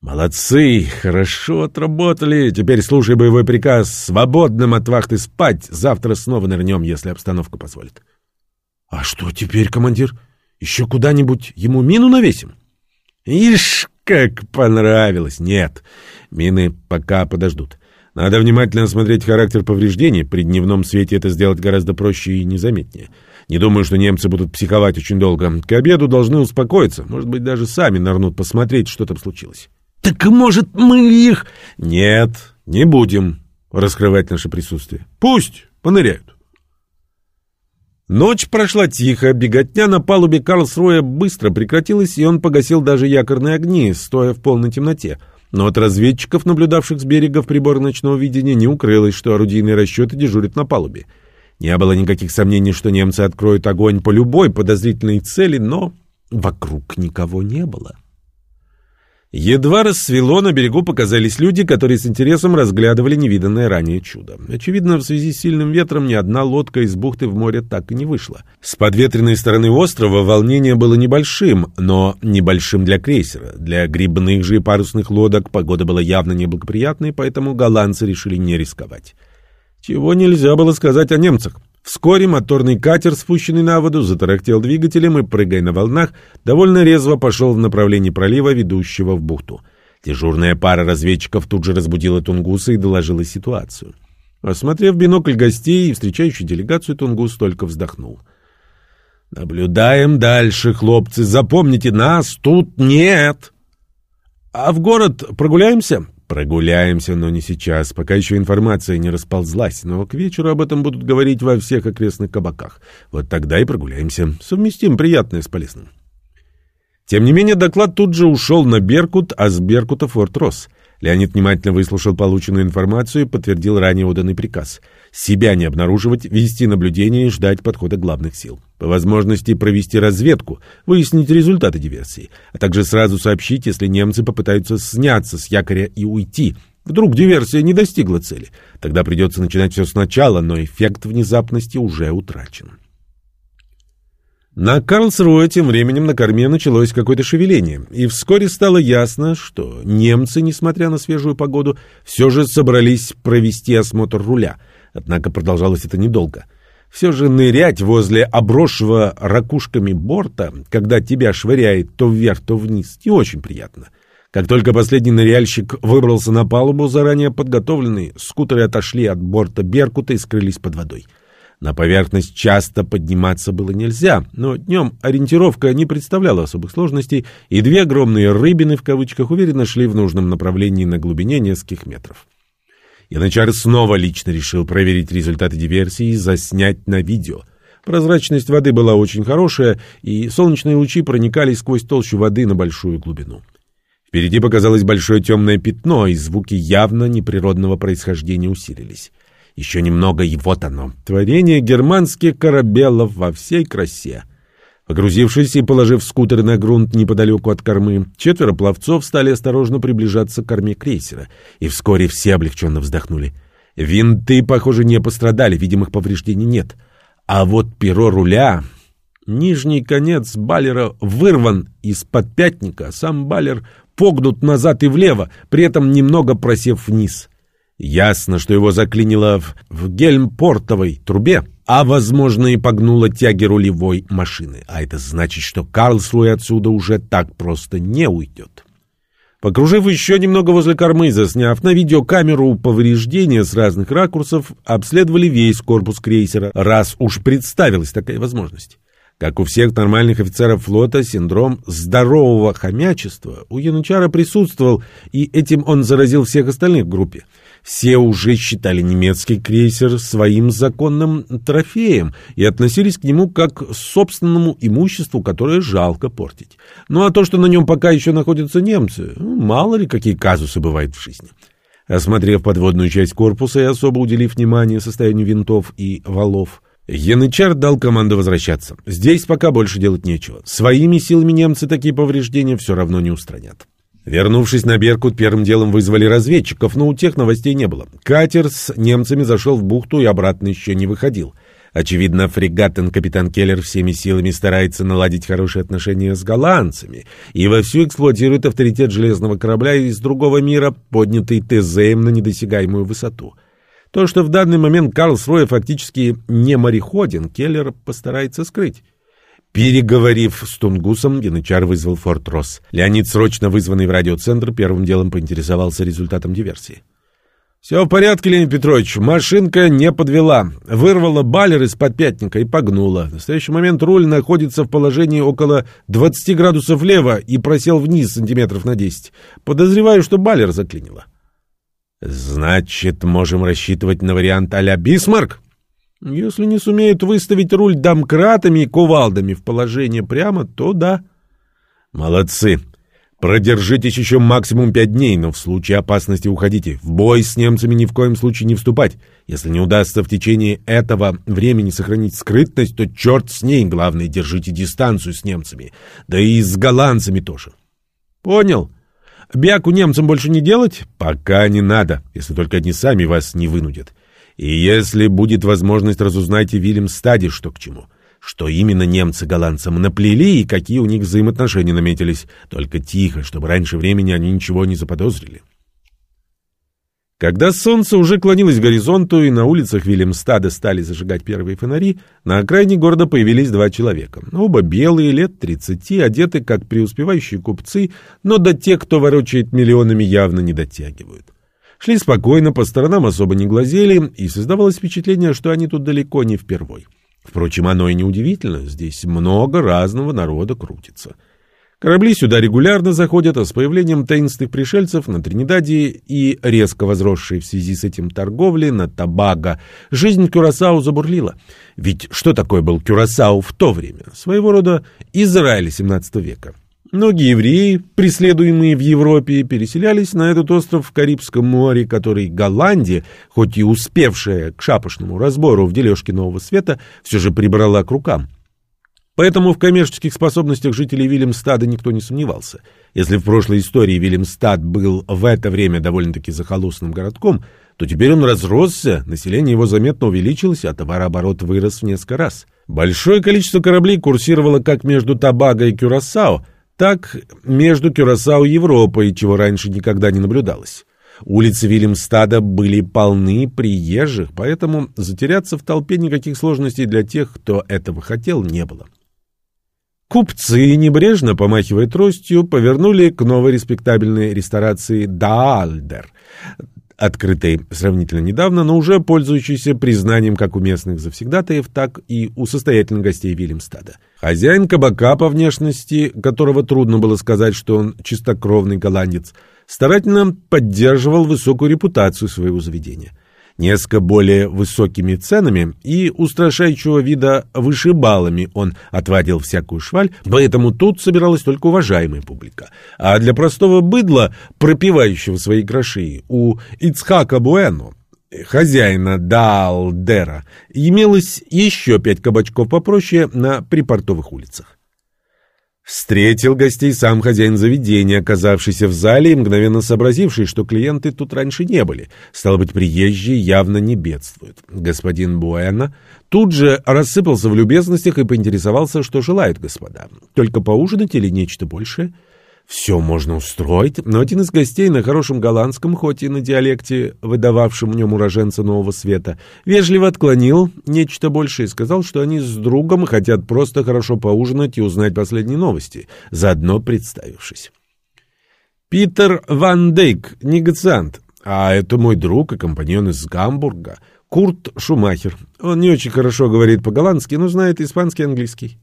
«Молодцы! Хорошо отработали! Теперь слушай боевой приказ. Свободным от вахты спать. Завтра снова нырнем, если обстановка позволит». А что теперь, командир? Еще куда-нибудь ему мину навесим? Ишь, как понравилось. Нет, мины пока подождут. Надо внимательно осмотреть характер повреждений. При дневном свете это сделать гораздо проще и незаметнее. Не думаю, что немцы будут психовать очень долго. К обеду должны успокоиться. Может быть, даже сами нырнут посмотреть, что там случилось. Так может, мы их... Нет, не будем раскрывать наше присутствие. Пусть поныряют. Ночь прошла тихо, беготня на палубе Карлсруя быстро прекратилась, и он погасил даже якорные огни, стоя в полной темноте. Но от разведчиков, наблюдавших с берега в прибор ночного видения, не укрылось, что орудийные расчеты дежурят на палубе. Не было никаких сомнений, что немцы откроют огонь по любой подозрительной цели, но вокруг никого не было. Едва рассвело, на берегу показались люди, которые с интересом разглядывали невиданное ранее чудо. Очевидно, в связи с сильным ветром ни одна лодка из бухты в море так и не вышла. С подветренной стороны острова волнение было небольшим, но небольшим для крейсера. Для грибных же и парусных лодок погода была явно неблагоприятной, поэтому голландцы решили не рисковать. Чего нельзя было сказать о немцах. Вскоре моторный катер, спущенный на воду, затарахтел двигателем и, прыгая на волнах, довольно резво пошел в направлении пролива, ведущего в бухту. Дежурная пара разведчиков тут же разбудила Тунгуса и доложила ситуацию. Осмотрев бинокль гостей и встречающую делегацию, Тунгус только вздохнул. «Наблюдаем дальше, хлопцы. Запомните, нас тут нет!» «А в город прогуляемся?» Прогуляемся, но не сейчас, пока еще информация не расползлась, но к вечеру об этом будут говорить во всех окрестных кабаках. Вот тогда и прогуляемся. Совместим приятное с полезным. Тем не менее, доклад тут же ушел на Беркут, а с Беркута Форт Росс. Леонид внимательно выслушал полученную информацию и подтвердил ранее отданный приказ. Себя не обнаруживать, вести наблюдение и ждать подхода главных сил. По возможности провести разведку, выяснить результаты диверсии, а также сразу сообщить, если немцы попытаются сняться с якоря и уйти. Вдруг диверсия не достигла цели. Тогда придется начинать все сначала, но эффект внезапности уже утрачен. На Карлсруэ тем временем на корме началось какое-то шевеление, и вскоре стало ясно, что немцы, несмотря на свежую погоду, все же собрались провести осмотр руля. Однако продолжалось это недолго. Все же нырять возле обросшего ракушками борта, когда тебя швыряет то вверх, то вниз, не очень приятно. Как только последний ныряльщик выбрался на палубу, заранее подготовленный, скутеры отошли от борта Беркута и скрылись под водой. На поверхность часто подниматься было нельзя, но днем ориентировка не представляла особых сложностей, и две огромные «рыбины» в кавычках уверенно шли в нужном направлении на глубине нескольких метров. Янычар снова лично решил проверить результаты диверсии и заснять на видео. Прозрачность воды была очень хорошая, и солнечные лучи проникали сквозь толщу воды на большую глубину. Впереди показалось большое темное пятно, и звуки явно неприродного происхождения усилились. Еще немного, и вот оно. Творение германских корабелов во всей красе. Погрузившись и положив скутер на грунт неподалеку от кормы, четверо пловцов стали осторожно приближаться к корме крейсера, и вскоре все облегченно вздохнули. Винты, похоже, не пострадали, видимых повреждений нет. А вот перо руля... Нижний конец баллера вырван из-под пятника, сам баллер погнут назад и влево, при этом немного просев вниз. Ясно, что его заклинило в, в гельмпортовой трубе, а, возможно, и погнуло тяги рулевой машины. А это значит, что Карлсруэ отсюда уже так просто не уйдет. Покружив еще немного возле кормы, засняв на видеокамеру повреждения с разных ракурсов, обследовали весь корпус крейсера, раз уж представилась такая возможность. Как у всех нормальных офицеров флота, синдром здорового хомячества у Янычара присутствовал, и этим он заразил всех остальных в группе. Все уже считали немецкий крейсер своим законным трофеем и относились к нему как к собственному имуществу, которое жалко портить. Ну а то, что на нем пока еще находятся немцы, ну, мало ли какие казусы бывают в жизни. Осмотрев подводную часть корпуса и особо уделив внимание состоянию винтов и валов, Янычар дал команду возвращаться. Здесь пока больше делать нечего. Своими силами немцы такие повреждения все равно не устранят. Вернувшись на Беркут, первым делом вызвали разведчиков, но у тех новостей не было. Катер с немцами зашел в бухту и обратно еще не выходил. Очевидно, фрегатен капитан Келлер всеми силами старается наладить хорошие отношения с голландцами и вовсю эксплуатирует авторитет железного корабля из другого мира, поднятый ТЗМ на недосягаемую высоту. То, что в данный момент Карлсруэ фактически не мореходен, Келлер постарается скрыть. Переговорив с Тунгусом, Янычар вызвал Форт Росс. Леонид, срочно вызванный в радиоцентр, первым делом поинтересовался результатом диверсии. «Все в порядке, Леонид Петрович. Машинка не подвела. Вырвала баллер из-под пятника и погнула. В настоящий момент руль находится в положении около 20 градусов влево и просел вниз сантиметров на 10. Подозреваю, что баллер заклинило». «Значит, можем рассчитывать на вариант а-ля Бисмарк?» Если не сумеют выставить руль домкратами и кувалдами в положение прямо, то да. Молодцы. Продержитесь еще максимум пять дней, но в случае опасности уходите. В бой с немцами ни в коем случае не вступать. Если не удастся в течение этого времени сохранить скрытность, то черт с ней. Главное, держите дистанцию с немцами. Да и с голландцами тоже. Понял. Бяку немцам больше не делать? Пока не надо, если только они сами вас не вынудят. И если будет возможность, разузнайте Вильям Стади, что к чему. Что именно немцы голландцам наплели и какие у них взаимоотношения наметились. Только тихо, чтобы раньше времени они ничего не заподозрили. Когда солнце уже клонилось к горизонту и на улицах Вильямстада стали зажигать первые фонари, на окраине города появились два человека. Оба белые, лет 30, одеты как преуспевающие купцы, но до тех, кто ворочает миллионами, явно не дотягивают. Шли спокойно, по сторонам особо не глазели, и создавалось впечатление, что они тут далеко не впервой. Впрочем, оно и не удивительно, здесь много разного народа крутится. Корабли сюда регулярно заходят, а с появлением таинственных пришельцев на Тринидаде и резко возросшей в связи с этим торговли на Табаго, жизнь Кюрасау забурлила. Ведь что такое был Кюрасау в то время? Своего рода Израиль XVII века. Многие евреи, преследуемые в Европе, переселялись на этот остров в Карибском море, который Голландия, хоть и успевшая к шапошному разбору в дележке Нового Света, все же прибрала к рукам. Поэтому в коммерческих способностях жителей Вильямстада никто не сомневался. Если в прошлой истории Вильямстад был в это время довольно-таки захолустным городком, то теперь он разросся, население его заметно увеличилось, а товарооборот вырос в несколько раз. Большое количество кораблей курсировало как между Табаго и Кюрасао, так между Кюрасао и Европой, чего раньше никогда не наблюдалось. Улицы Вильямстада были полны приезжих, поэтому затеряться в толпе никаких сложностей для тех, кто этого хотел, не было. Купцы, небрежно помахивая тростью, повернули к новой респектабельной ресторации «Даальдер», открытой сравнительно недавно, но уже пользующейся признанием как у местных завсегдатаев, так и у состоятельных гостей Вильямстада. Хозяин кабака, по внешности которого трудно было сказать, что он чистокровный голландец, старательно поддерживал высокую репутацию своего заведения – несколько более высокими ценами и устрашающего вида вышибалами он отводил всякую шваль, поэтому тут собиралась только уважаемая публика. А для простого быдла, пропивающего свои гроши, у Ицхака Буэно, хозяина Далдера, имелось еще пять кабачков попроще на припортовых улицах. Встретил гостей сам хозяин заведения, оказавшийся в зале и мгновенно сообразивший, что клиенты тут раньше не были. Стало быть, приезжие явно не бедствуют. Господин Буэна тут же рассыпался в любезностях и поинтересовался, что желают господа. Только поужинать или нечто большее? — все можно устроить, но один из гостей на хорошем голландском, хоть и на диалекте, выдававшем в нем уроженца Нового Света, вежливо отклонил нечто большее и сказал, что они с другом хотят просто хорошо поужинать и узнать последние новости, заодно представившись. Питер Ван Дейк, негациант, а это мой друг и компаньон из Гамбурга, Курт Шумахер. Он не очень хорошо говорит по-голландски, но знает испанский и английский.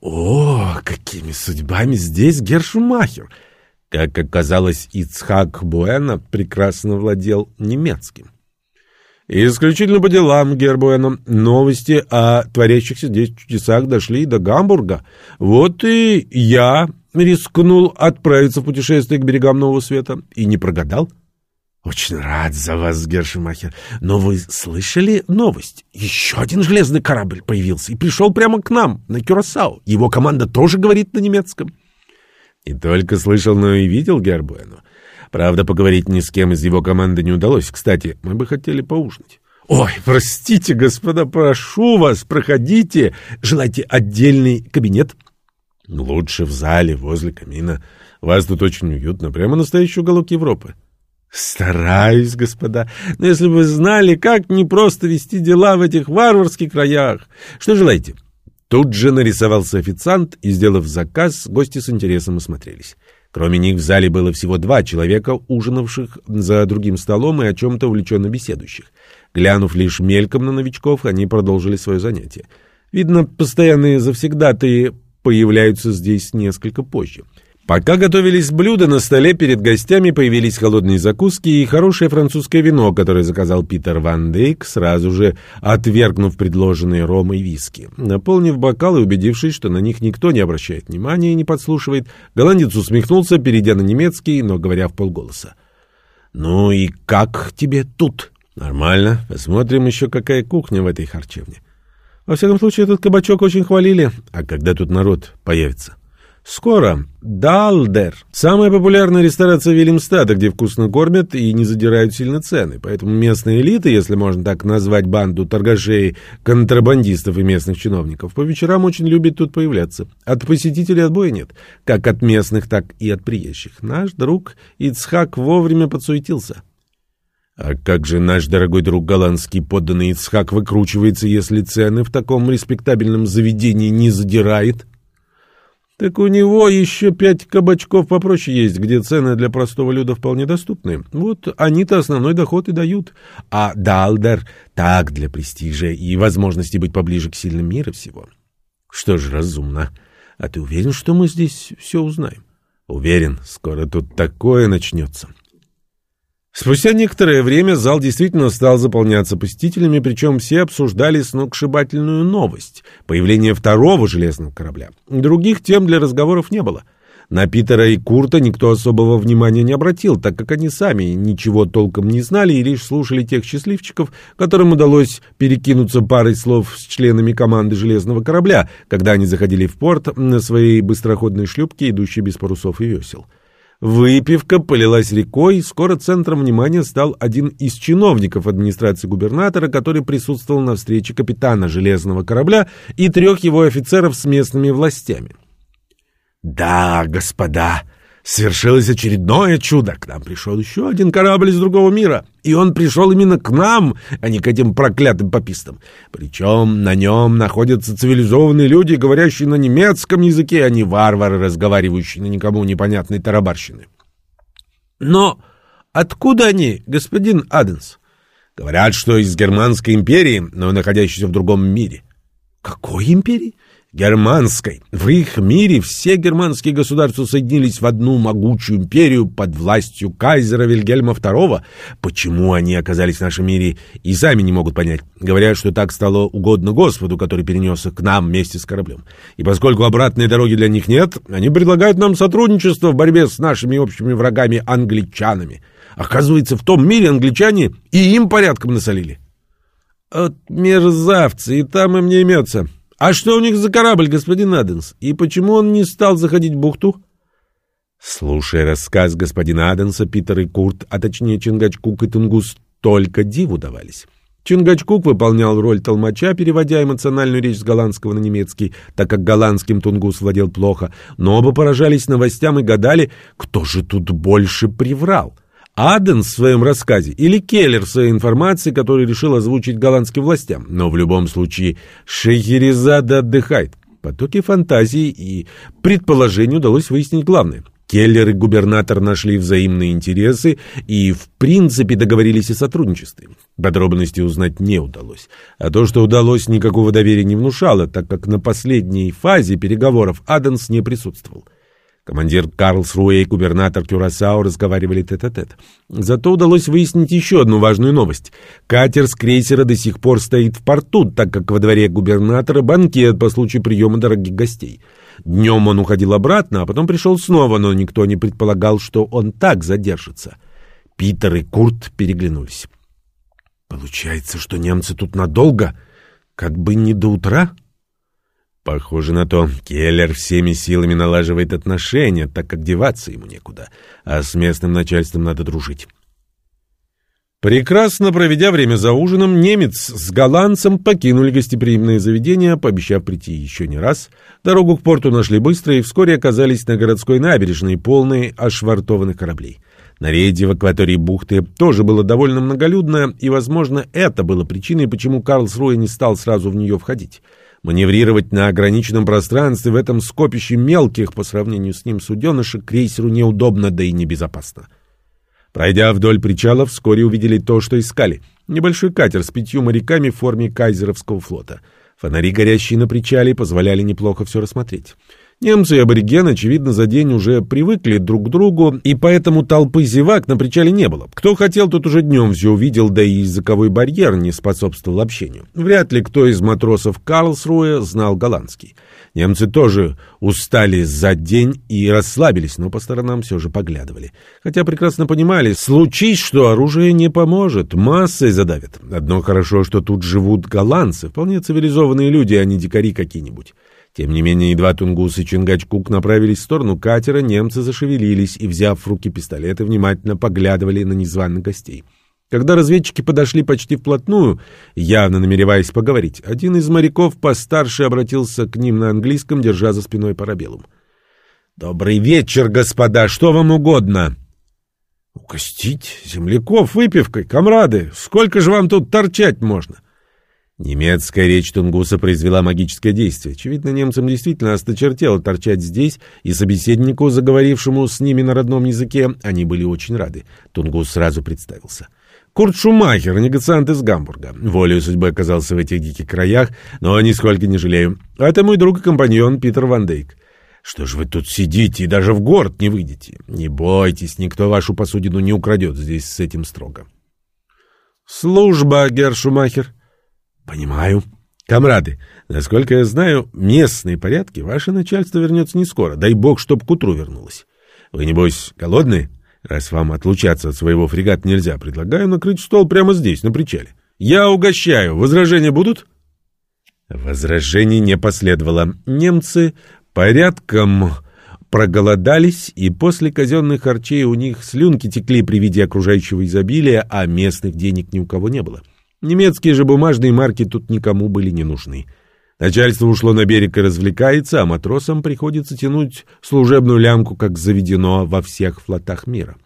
О, какими судьбами здесь Гершумахер! Как оказалось, Ицхак Буэна прекрасно владел немецким. Исключительно по делам, Гербуэна. Новости о творящихся здесь чудесах дошли до Гамбурга. Вот и я рискнул отправиться в путешествие к берегам Нового Света. И не прогадал. — очень рад за вас, Гершемахер. Но вы слышали новость? Еще один железный корабль появился и пришел прямо к нам, на Кюрасау. Его команда тоже говорит на немецком. Не только слышал, но и видел Гербуэну. Правда, поговорить ни с кем из его команды не удалось. Кстати, мы бы хотели поужинать. Ой, простите, господа, прошу вас, проходите. Желаете отдельный кабинет? Лучше в зале, возле камина. Вас тут очень уютно, прямо настоящий уголок Европы. Стараюсь, господа. Но если бы вы знали, как непросто вести дела в этих варварских краях. Что желаете? Тут же нарисовался официант, и, сделав заказ, гости с интересом осмотрелись. Кроме них в зале было всего два человека, ужинавших за другим столом и о чем-то увлеченно беседующих. Глянув лишь мельком на новичков, они продолжили свое занятие. Видно, постоянные завсегдатые появляются здесь несколько позже. Пока готовились блюда, на столе перед гостями появились холодные закуски и хорошее французское вино, которое заказал Питер Ван Дейк, сразу же отвергнув предложенные ром и виски. Наполнив бокалы, убедившись, что на них никто не обращает внимания и не подслушивает, голландец усмехнулся, перейдя на немецкий, но говоря в полголоса. «Ну и как тебе тут?» «Нормально. Посмотрим еще, какая кухня в этой харчевне». «Во всяком случае, этот кабачок очень хвалили. А когда тут народ появится?» Скоро. Далдер. Самая популярная ресторация Вильямстада, где вкусно кормят и не задирают сильно цены. Поэтому местная элита, если можно так назвать банду торгашей, контрабандистов и местных чиновников, по вечерам очень любит тут появляться. От посетителей отбоя нет. Как от местных, так и от приезжих. Наш друг Ицхак вовремя подсуетился. А как же наш дорогой друг голландский подданный Ицхак выкручивается, если цены в таком респектабельном заведении не задирает? Так у него еще пять кабачков попроще есть, где цены для простого люда вполне доступны. Вот они-то основной доход и дают. А Далдер так для престижа и возможности быть поближе к сильным мира всего. Что ж, разумно. А ты уверен, что мы здесь все узнаем? Уверен, скоро тут такое начнется. Спустя некоторое время зал действительно стал заполняться посетителями, причем все обсуждали сногсшибательную новость — появление второго железного корабля. Других тем для разговоров не было. На Питера и Курта никто особого внимания не обратил, так как они сами ничего толком не знали и лишь слушали тех счастливчиков, которым удалось перекинуться парой слов с членами команды железного корабля, когда они заходили в порт на своей быстроходной шлюпке, идущей без парусов и весел. Выпивка полилась рекой, скоро центром внимания стал один из чиновников администрации губернатора, который присутствовал на встрече капитана железного корабля и трех его офицеров с местными властями. «Да, господа!» Свершилось очередное чудо. К нам пришел еще один корабль из другого мира. И он пришел именно к нам, а не к этим проклятым попистам. Причем на нем находятся цивилизованные люди, говорящие на немецком языке, а не варвары, разговаривающие на никому непонятной тарабарщины. Но откуда они, господин Аденс? Говорят, что из Германской империи, но находящейся в другом мире. Какой империи? Германской. В их мире все германские государства соединились в одну могучую империю под властью кайзера Вильгельма II. Почему они оказались в нашем мире, и сами не могут понять. Говорят, что так стало угодно Господу, который перенес их к нам вместе с кораблем. И поскольку обратной дороги для них нет, они предлагают нам сотрудничество в борьбе с нашими общими врагами англичанами. Оказывается, в том мире англичане и им порядком насолили. От мерзавцы, и там им не имется. А что у них за корабль, господин Аденс? И почему он не стал заходить в бухту? Слушая рассказ господина Аденса, Питер и Курт, а точнее Чингачкук и Тунгус, только диву давались. Чингачкук выполнял роль толмача, переводя эмоциональную речь с голландского на немецкий, так как голландским Тунгус владел плохо, но оба поражались новостям и гадали, кто же тут больше приврал — Аден в своем рассказе или Келлер в своей информации, которую решил озвучить голландским властям. Но в любом случае Шейхерезада отдыхает. Потоки фантазии и предположений удалось выяснить главное. Келлер и губернатор нашли взаимные интересы и, в принципе, договорились о сотрудничестве. Подробности узнать не удалось. А то, что удалось, никакого доверия не внушало, так как на последней фазе переговоров Аденс не присутствовал. Командир Карлсруэ и губернатор Кюрасао разговаривали тет-а-тет. -тет. Зато удалось выяснить еще одну важную новость. Катер с крейсера до сих пор стоит в порту, так как во дворе губернатора банкет по случаю приема дорогих гостей. Днем он уходил обратно, а потом пришел снова, но никто не предполагал, что он так задержится. Питер и Курт переглянулись. «Получается, что немцы тут надолго? Как бы не до утра?» Похоже на то, Келлер всеми силами налаживает отношения, так как деваться ему некуда, а с местным начальством надо дружить. Прекрасно проведя время за ужином, немец с голландцем покинули гостеприимное заведение, пообещав прийти еще не раз. Дорогу к порту нашли быстро и вскоре оказались на городской набережной, полной ошвартованных кораблей. На рейде в акватории бухты тоже было довольно многолюдно, и, возможно, это было причиной, почему Карлсруэ не стал сразу в нее входить. Маневрировать на ограниченном пространстве в этом скопище мелких по сравнению с ним суденышек крейсеру неудобно, да и небезопасно. Пройдя вдоль причала, вскоре увидели то, что искали. Небольшой катер с пятью моряками в форме кайзеровского флота. Фонари, горящие на причале, позволяли неплохо все рассмотреть. Немцы и аборигены, очевидно, за день уже привыкли друг к другу, и поэтому толпы зевак на причале не было. Кто хотел, тот уже днем все увидел, да и языковой барьер не способствовал общению. Вряд ли кто из матросов Карлсруэ знал голландский. Немцы тоже устали за день и расслабились, но по сторонам все же поглядывали. Хотя прекрасно понимали, случись, что оружие не поможет, массой задавят. Одно хорошо, что тут живут голландцы, вполне цивилизованные люди, а не дикари какие-нибудь. Тем не менее, едва Тунгус и Чингачкук направились в сторону катера, немцы зашевелились и, взяв в руки пистолеты, внимательно поглядывали на незваных гостей. Когда разведчики подошли почти вплотную, явно намереваясь поговорить, один из моряков постарше обратился к ним на английском, держа за спиной парабеллум. «Добрый вечер, господа! Что вам угодно?» Угостить земляков выпивкой, комрады, сколько же вам тут торчать можно? Немецкая речь Тунгуса произвела магическое действие. Очевидно, немцам действительно осточертело торчать здесь, и собеседнику, заговорившему с ними на родном языке, они были очень рады. Тунгус сразу представился. Курт Шумахер, негациант из Гамбурга. Волею судьбы оказался в этих диких краях, но нисколько не жалею. А это мой друг и компаньон Питер Ван Дейк. Что ж вы тут сидите и даже в город не выйдете? Не бойтесь, никто вашу посудину не украдет, здесь с этим строго. Служба, Герр Шумахер. Понимаю. Комрады, насколько я знаю, местные порядки ваше начальство вернется не скоро. Дай бог, чтоб к утру вернулось. Вы, небось, голодные? Раз вам отлучаться от своего фрегата нельзя, предлагаю накрыть стол прямо здесь, на причале. Я угощаю. Возражения будут? Возражений не последовало. Немцы порядком проголодались, и после казенных харчей у них слюнки текли при виде окружающего изобилия, а местных денег ни у кого не было. — Немецкие же бумажные марки тут никому были не нужны. Начальство ушло на берег и развлекается, а матросам приходится тянуть служебную лямку, как заведено во всех флотах мира.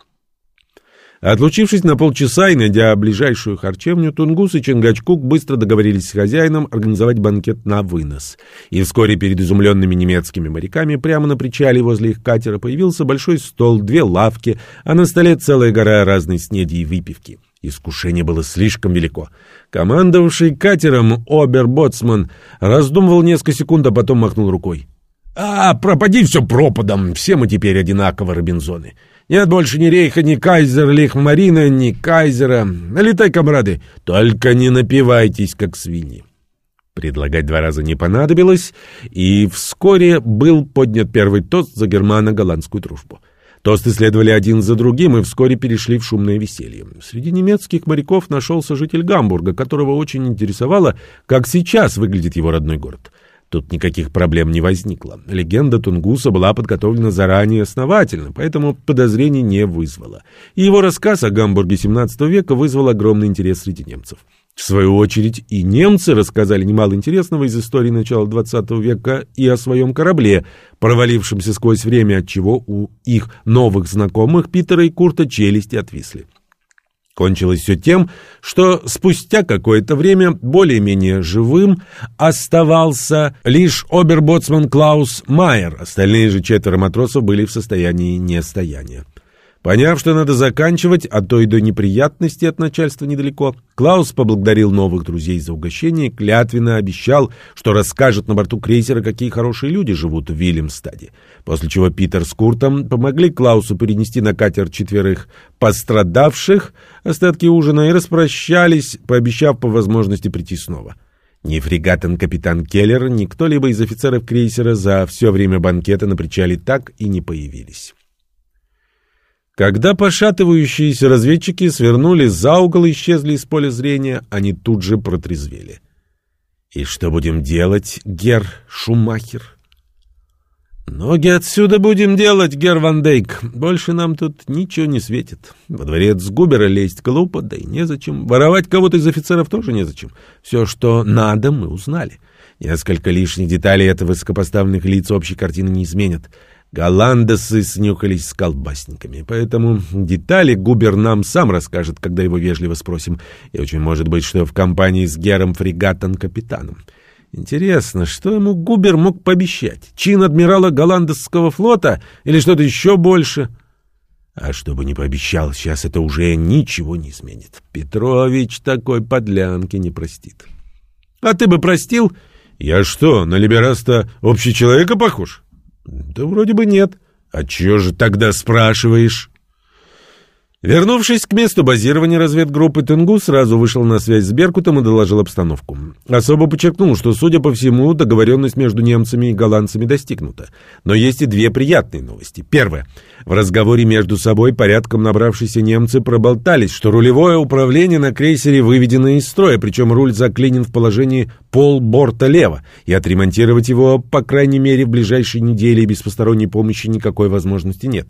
Отлучившись на полчаса и найдя ближайшую харчевню, Тунгус и Чингачкук быстро договорились с хозяином организовать банкет на вынос. И вскоре перед изумленными немецкими моряками прямо на причале возле их катера появился большой стол, две лавки, а на столе целая гора разной снеди и выпивки. Искушение было слишком велико. Командовавший катером обербоцман раздумывал несколько секунд, а потом махнул рукой. «А, пропади все пропадом, все мы теперь одинаково Робинзоны. Нет больше ни Рейха, ни Кайзера, Лихмарина, ни Кайзера. Налетай, комрады, только не напивайтесь, как свиньи». Предлагать два раза не понадобилось, и вскоре был поднят первый тост за германо-голландскую дружбу. Тосты следовали один за другим и вскоре перешли в шумное веселье. Среди немецких моряков нашелся житель Гамбурга, которого очень интересовало, как сейчас выглядит его родной город. Тут никаких проблем не возникло. Легенда Тунгуса была подготовлена заранее основательно, поэтому подозрений не вызвала. И его рассказ о Гамбурге XVII века вызвал огромный интерес среди немцев. В свою очередь и немцы рассказали немало интересного из истории начала XX века и о своем корабле, провалившемся сквозь время, от чего у их новых знакомых Питера и Курта челюсти отвисли. Кончилось все тем, что спустя какое-то время более-менее живым оставался лишь обербоцман Клаус Майер, остальные же четверо матросов были в состоянии нестояния. Поняв, что надо заканчивать, а то и до неприятностей от начальства недалеко, Клаус поблагодарил новых друзей за угощение, клятвенно обещал, что расскажет на борту крейсера, какие хорошие люди живут в Вильямстаде. После чего Питер с Куртом помогли Клаусу перенести на катер четверых пострадавших остатки ужина и распрощались, пообещав по возможности прийти снова. Ни фрегатен капитан Келлер, ни кто-либо из офицеров крейсера за все время банкета на причале так и не появились. Когда пошатывающиеся разведчики свернули за угол и исчезли из поля зрения, они тут же протрезвели. «И что будем делать, гер Шумахер?» «Ноги отсюда будем делать, гер Ван Дейк. Больше нам тут ничего не светит. Во дворец Губера лезть глупо, да и незачем. Воровать кого-то из офицеров тоже незачем. Все, что надо, мы узнали. Несколько лишних деталей этого высокопоставленных лиц общей картины не изменят». Голландесы снюхались с колбасниками, поэтому детали Губер нам сам расскажет, когда его вежливо спросим, и очень может быть, что в компании с Гером Фрегатом-капитаном. Интересно, что ему Губер мог пообещать? Чин адмирала голландского флота или что-то еще больше? А что бы ни пообещал, сейчас это уже ничего не изменит. Петрович такой подлянки не простит. А ты бы простил? Я что, на либераста общечеловека похож? Да вроде бы нет. А чё же тогда спрашиваешь? Вернувшись к месту базирования разведгруппы, Тенгу сразу вышел на связь с Беркутом и доложил обстановку. Особо подчеркнул, что, судя по всему, договоренность между немцами и голландцами достигнута. Но есть и две приятные новости. Первое. В разговоре между собой порядком набравшиеся немцы проболтались, что рулевое управление на крейсере выведено из строя, причем руль заклинен в положении полборта лево, и отремонтировать его, по крайней мере, в ближайшие недели без посторонней помощи никакой возможности нет.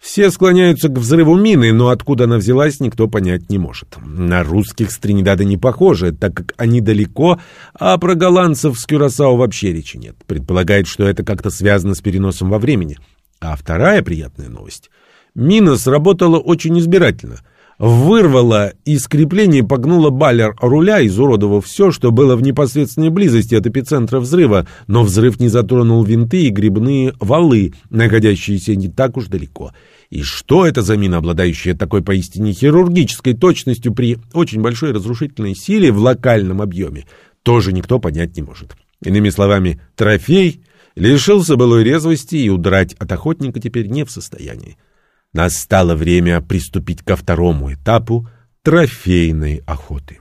Все склоняются к взрыву мины, но откуда она взялась, никто понять не может. На русских с Тринидада не похоже, так как они далеко, а про голландцев с Кюрасао вообще речи нет. Предполагает, что это как-то связано с переносом во времени. А вторая приятная новость. Мина сработала очень избирательно. Вырвала из крепления и погнула баллер руля, изуродовав все, что было в непосредственной близости от эпицентра взрыва, но взрыв не затронул винты и грибные валы, находящиеся не так уж далеко. И что это за мина, обладающая такой поистине хирургической точностью при очень большой разрушительной силе в локальном объеме, тоже никто понять не может. Иными словами, трофей лишился былой резвости и удрать от охотника теперь не в состоянии. Настало время приступить ко второму этапу трофейной охоты.